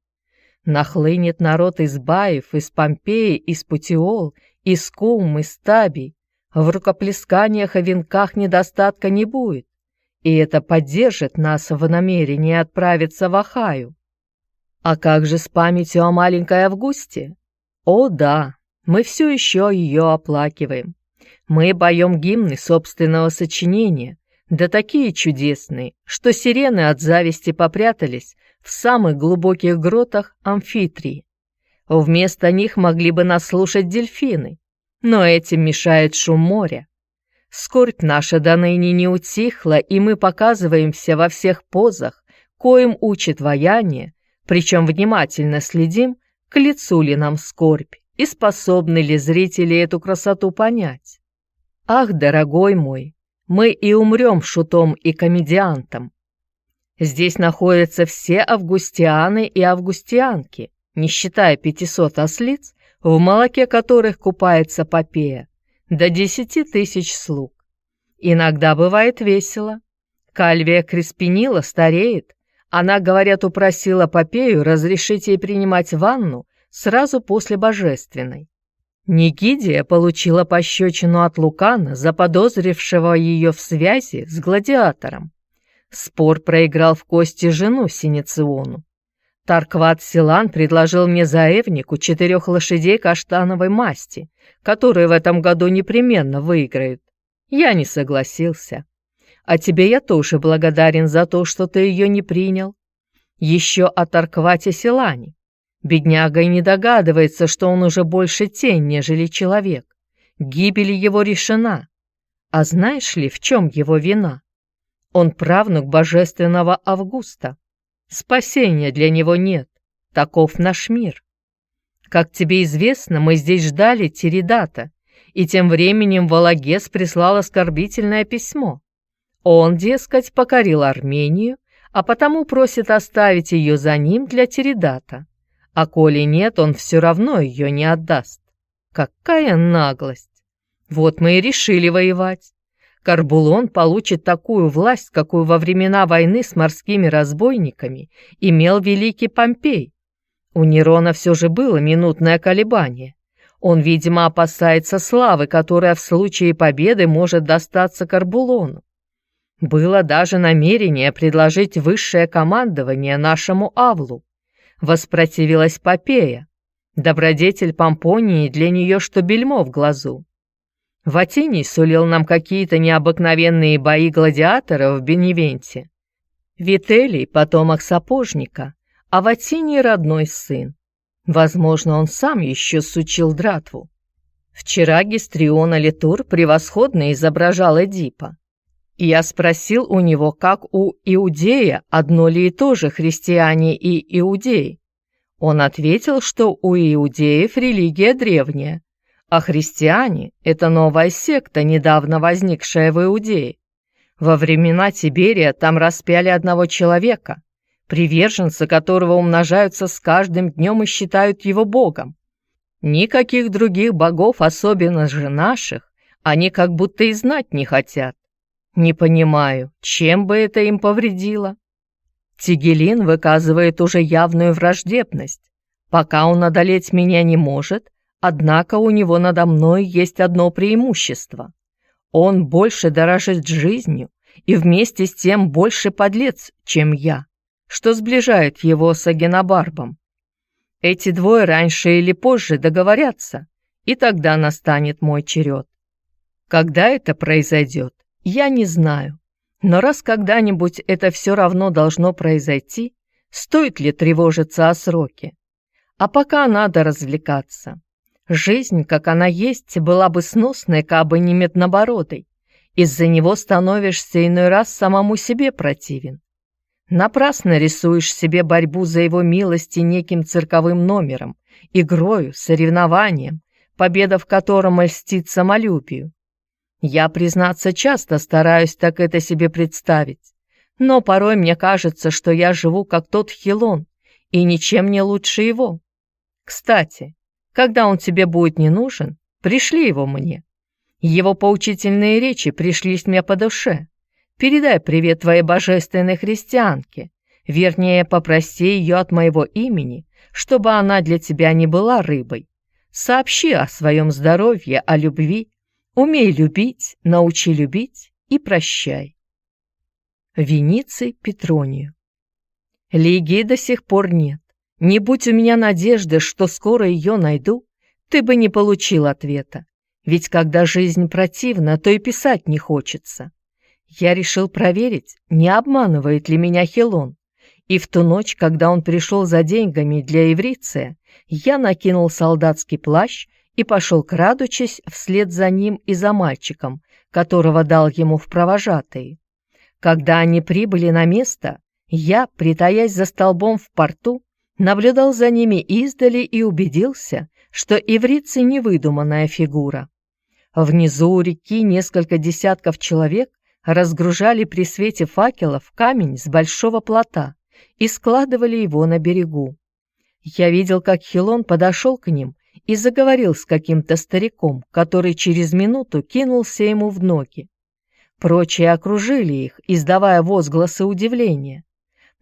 Нахлынет народ из Баев, из Помпеи, из Путиол, из Кум, из Табий. В рукоплесканиях и венках недостатка не будет, и это поддержит нас в намерении отправиться в Ахаю. А как же с памятью о маленькой Августе? О да, мы все еще ее оплакиваем. Мы поем гимны собственного сочинения, да такие чудесные, что сирены от зависти попрятались в самых глубоких гротах амфитрии. Вместо них могли бы нас слушать дельфины, но этим мешает шум моря. Скорбь наша до ныне не утихла, и мы показываемся во всех позах, коим учит вояние, причем внимательно следим, к лицу ли нам скорбь, и способны ли зрители эту красоту понять. Ах, дорогой мой, мы и умрем шутом и комедиантом. Здесь находятся все августианы и августианки, не считая пятисот ослиц, в молоке которых купается Попея, до десяти тысяч слуг. Иногда бывает весело. Кальвия Креспинила стареет. Она, говорят, упросила Попею разрешить ей принимать ванну сразу после божественной. Никидия получила пощечину от Лукана, заподозрившего ее в связи с гладиатором. Спор проиграл в кости жену Синициону. Таркват Силан предложил мне заевнику четырех лошадей каштановой масти, которые в этом году непременно выиграют. Я не согласился. А тебе я тоже благодарен за то, что ты ее не принял. Еще о Тарквате Силане. Бедняга и не догадывается, что он уже больше тень, нежели человек. Гибель его решена. А знаешь ли, в чем его вина? Он правнук божественного Августа. Спасения для него нет. Таков наш мир. Как тебе известно, мы здесь ждали Тиридата, и тем временем Валагес прислал оскорбительное письмо. Он, дескать, покорил Армению, а потому просит оставить ее за ним для Тиридата. А коли нет, он все равно ее не отдаст. Какая наглость! Вот мы и решили воевать. Карбулон получит такую власть, какую во времена войны с морскими разбойниками имел великий Помпей. У Нерона все же было минутное колебание. Он, видимо, опасается славы, которая в случае победы может достаться Карбулону. Было даже намерение предложить высшее командование нашему Авлу. Воспротивилась Попея. Добродетель Помпонии для нее что бельмо в глазу. Ватиний сулил нам какие-то необыкновенные бои гладиаторов в Беневенте. Вителий — потомок сапожника, а Ватиний — родной сын. Возможно, он сам еще сучил дратву. Вчера Гистриона Литур превосходно изображал Эдипа. Я спросил у него, как у Иудея, одно ли и то же христиане и иудеи. Он ответил, что у иудеев религия древняя, а христиане – это новая секта, недавно возникшая в Иудее. Во времена Тиберия там распяли одного человека, приверженцы которого умножаются с каждым днем и считают его богом. Никаких других богов, особенно же наших, они как будто и знать не хотят. Не понимаю, чем бы это им повредило. Тигелин выказывает уже явную враждебность. Пока он одолеть меня не может, Однако у него надо мной есть одно преимущество. Он больше дорожит жизнью и вместе с тем больше подлец, чем я, что сближает его с Агенобарбом. Эти двое раньше или позже договорятся, и тогда настанет мой черед. Когда это произойдет, я не знаю. Но раз когда-нибудь это все равно должно произойти, стоит ли тревожиться о сроке? А пока надо развлекаться. Жизнь, как она есть, была бы сносной, кабы не меднобородой. Из-за него становишься иной раз самому себе противен. Напрасно рисуешь себе борьбу за его милости неким цирковым номером, игрою, соревнованием, победа в котором льстит самолюбию. Я, признаться, часто стараюсь так это себе представить, но порой мне кажется, что я живу как тот Хилон и ничем не лучше его. Кстати, когда он тебе будет не нужен, пришли его мне. Его поучительные речи пришлись мне по душе. Передай привет твоей божественной христианке, вернее, попроси ее от моего имени, чтобы она для тебя не была рыбой. Сообщи о своем здоровье, о любви, умей любить, научи любить и прощай. Вениций Петронию Лигии до сих пор нет. Не будь у меня надежды, что скоро ее найду, ты бы не получил ответа. Ведь когда жизнь противна, то и писать не хочется. Я решил проверить, не обманывает ли меня Хилон. И в ту ночь, когда он пришел за деньгами для Евриция, я накинул солдатский плащ и пошел, крадучись, вслед за ним и за мальчиком, которого дал ему в провожатые. Когда они прибыли на место, я, притаясь за столбом в порту, наблюдал за ними издали и убедился, что иврицы невыдуманная фигура. Внизу у реки несколько десятков человек разгружали при свете факелов камень с большого плота и складывали его на берегу. Я видел, как Хилон подошел к ним и заговорил с каким-то стариком, который через минуту кинулся ему в ноги. Прочие окружили их, издавая возгласы удивления.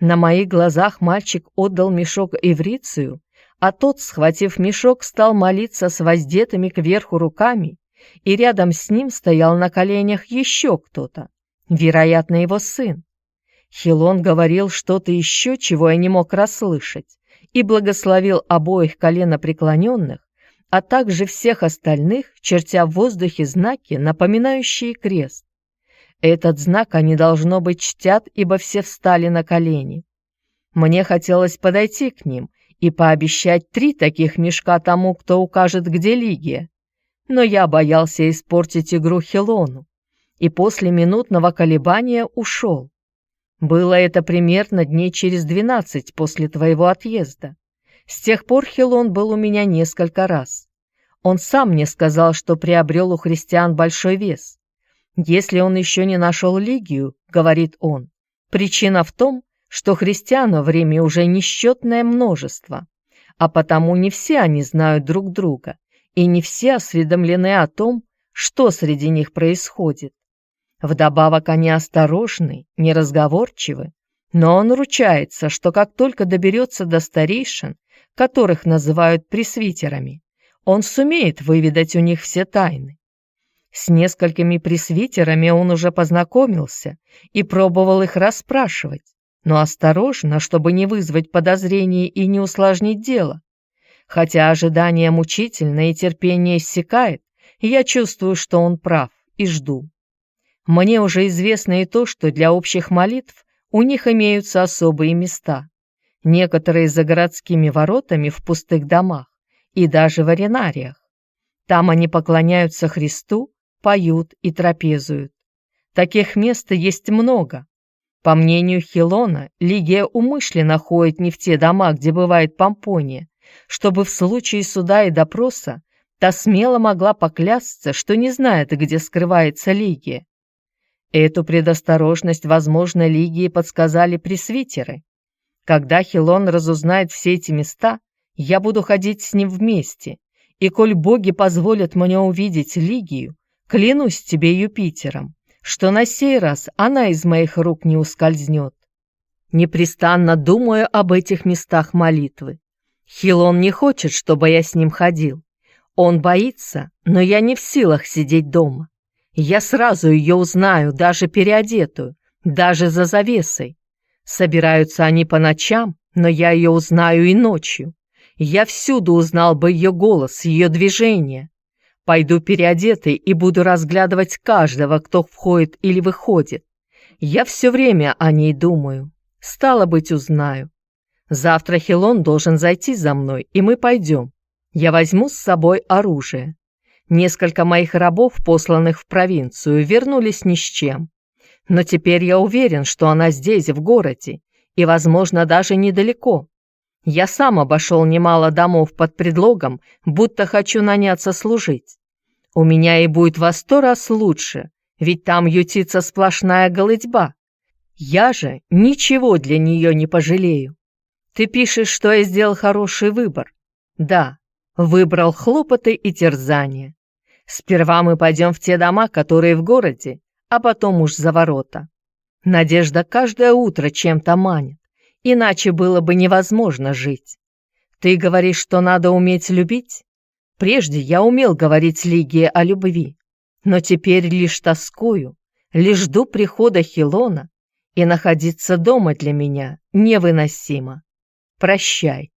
На моих глазах мальчик отдал мешок Эврицию, а тот, схватив мешок, стал молиться с воздетыми кверху руками, и рядом с ним стоял на коленях еще кто-то, вероятно, его сын. Хилон говорил что-то еще, чего я не мог расслышать, и благословил обоих коленопреклоненных, а также всех остальных, чертя в воздухе знаки, напоминающие крест. Этот знак они, должно быть, чтят, ибо все встали на колени. Мне хотелось подойти к ним и пообещать три таких мешка тому, кто укажет, где Лигия. Но я боялся испортить игру Хилону, и после минутного колебания ушел. Было это примерно дней через двенадцать после твоего отъезда. С тех пор Хилон был у меня несколько раз. Он сам мне сказал, что приобрел у христиан большой вес. Если он еще не нашел Лигию, говорит он, причина в том, что христиан в Риме уже несчетное множество, а потому не все они знают друг друга, и не все осведомлены о том, что среди них происходит. Вдобавок они осторожны, неразговорчивы, но он ручается, что как только доберется до старейшин, которых называют пресвитерами, он сумеет выведать у них все тайны. С несколькими пресвитерами он уже познакомился и пробовал их расспрашивать, но осторожно, чтобы не вызвать подозрений и не усложнить дело. Хотя ожидание мучительно и терпение иссякает, я чувствую, что он прав, и жду. Мне уже известно и то, что для общих молитв у них имеются особые места. Некоторые за городскими воротами в пустых домах и даже в аренариях. Там они поклоняются Христу поют и трапезуют. Таких мест есть много. По мнению Хилона, Лигия умышленно ходит не в те дома, где бывает помпония, чтобы в случае суда и допроса та смело могла поклясться, что не знает, где скрывается Лигия. Эту предосторожность, возможно, Лигии подсказали пресвитеры. Когда Хилон разузнает все эти места, я буду ходить с ним вместе, и коль боги позволят мне увидеть Лигию, Клянусь тебе Юпитером, что на сей раз она из моих рук не ускользнет. Непрестанно думаю об этих местах молитвы. Хилон не хочет, чтобы я с ним ходил. Он боится, но я не в силах сидеть дома. Я сразу ее узнаю, даже переодетую, даже за завесой. Собираются они по ночам, но я ее узнаю и ночью. Я всюду узнал бы ее голос, ее движение. Пойду переодетый и буду разглядывать каждого, кто входит или выходит. Я все время о ней думаю. Стало быть, узнаю. Завтра Хилон должен зайти за мной, и мы пойдем. Я возьму с собой оружие. Несколько моих рабов, посланных в провинцию, вернулись ни с чем. Но теперь я уверен, что она здесь, в городе, и, возможно, даже недалеко. Я сам обошел немало домов под предлогом, будто хочу наняться служить. У меня и будет во сто раз лучше, ведь там ютится сплошная голытьба. Я же ничего для нее не пожалею. Ты пишешь, что я сделал хороший выбор. Да, выбрал хлопоты и терзания. Сперва мы пойдем в те дома, которые в городе, а потом уж за ворота. Надежда каждое утро чем-то манит, иначе было бы невозможно жить. Ты говоришь, что надо уметь любить? Прежде я умел говорить Лигии о любви, но теперь лишь тоскую, лишь жду прихода Хилона, и находиться дома для меня невыносимо. Прощай.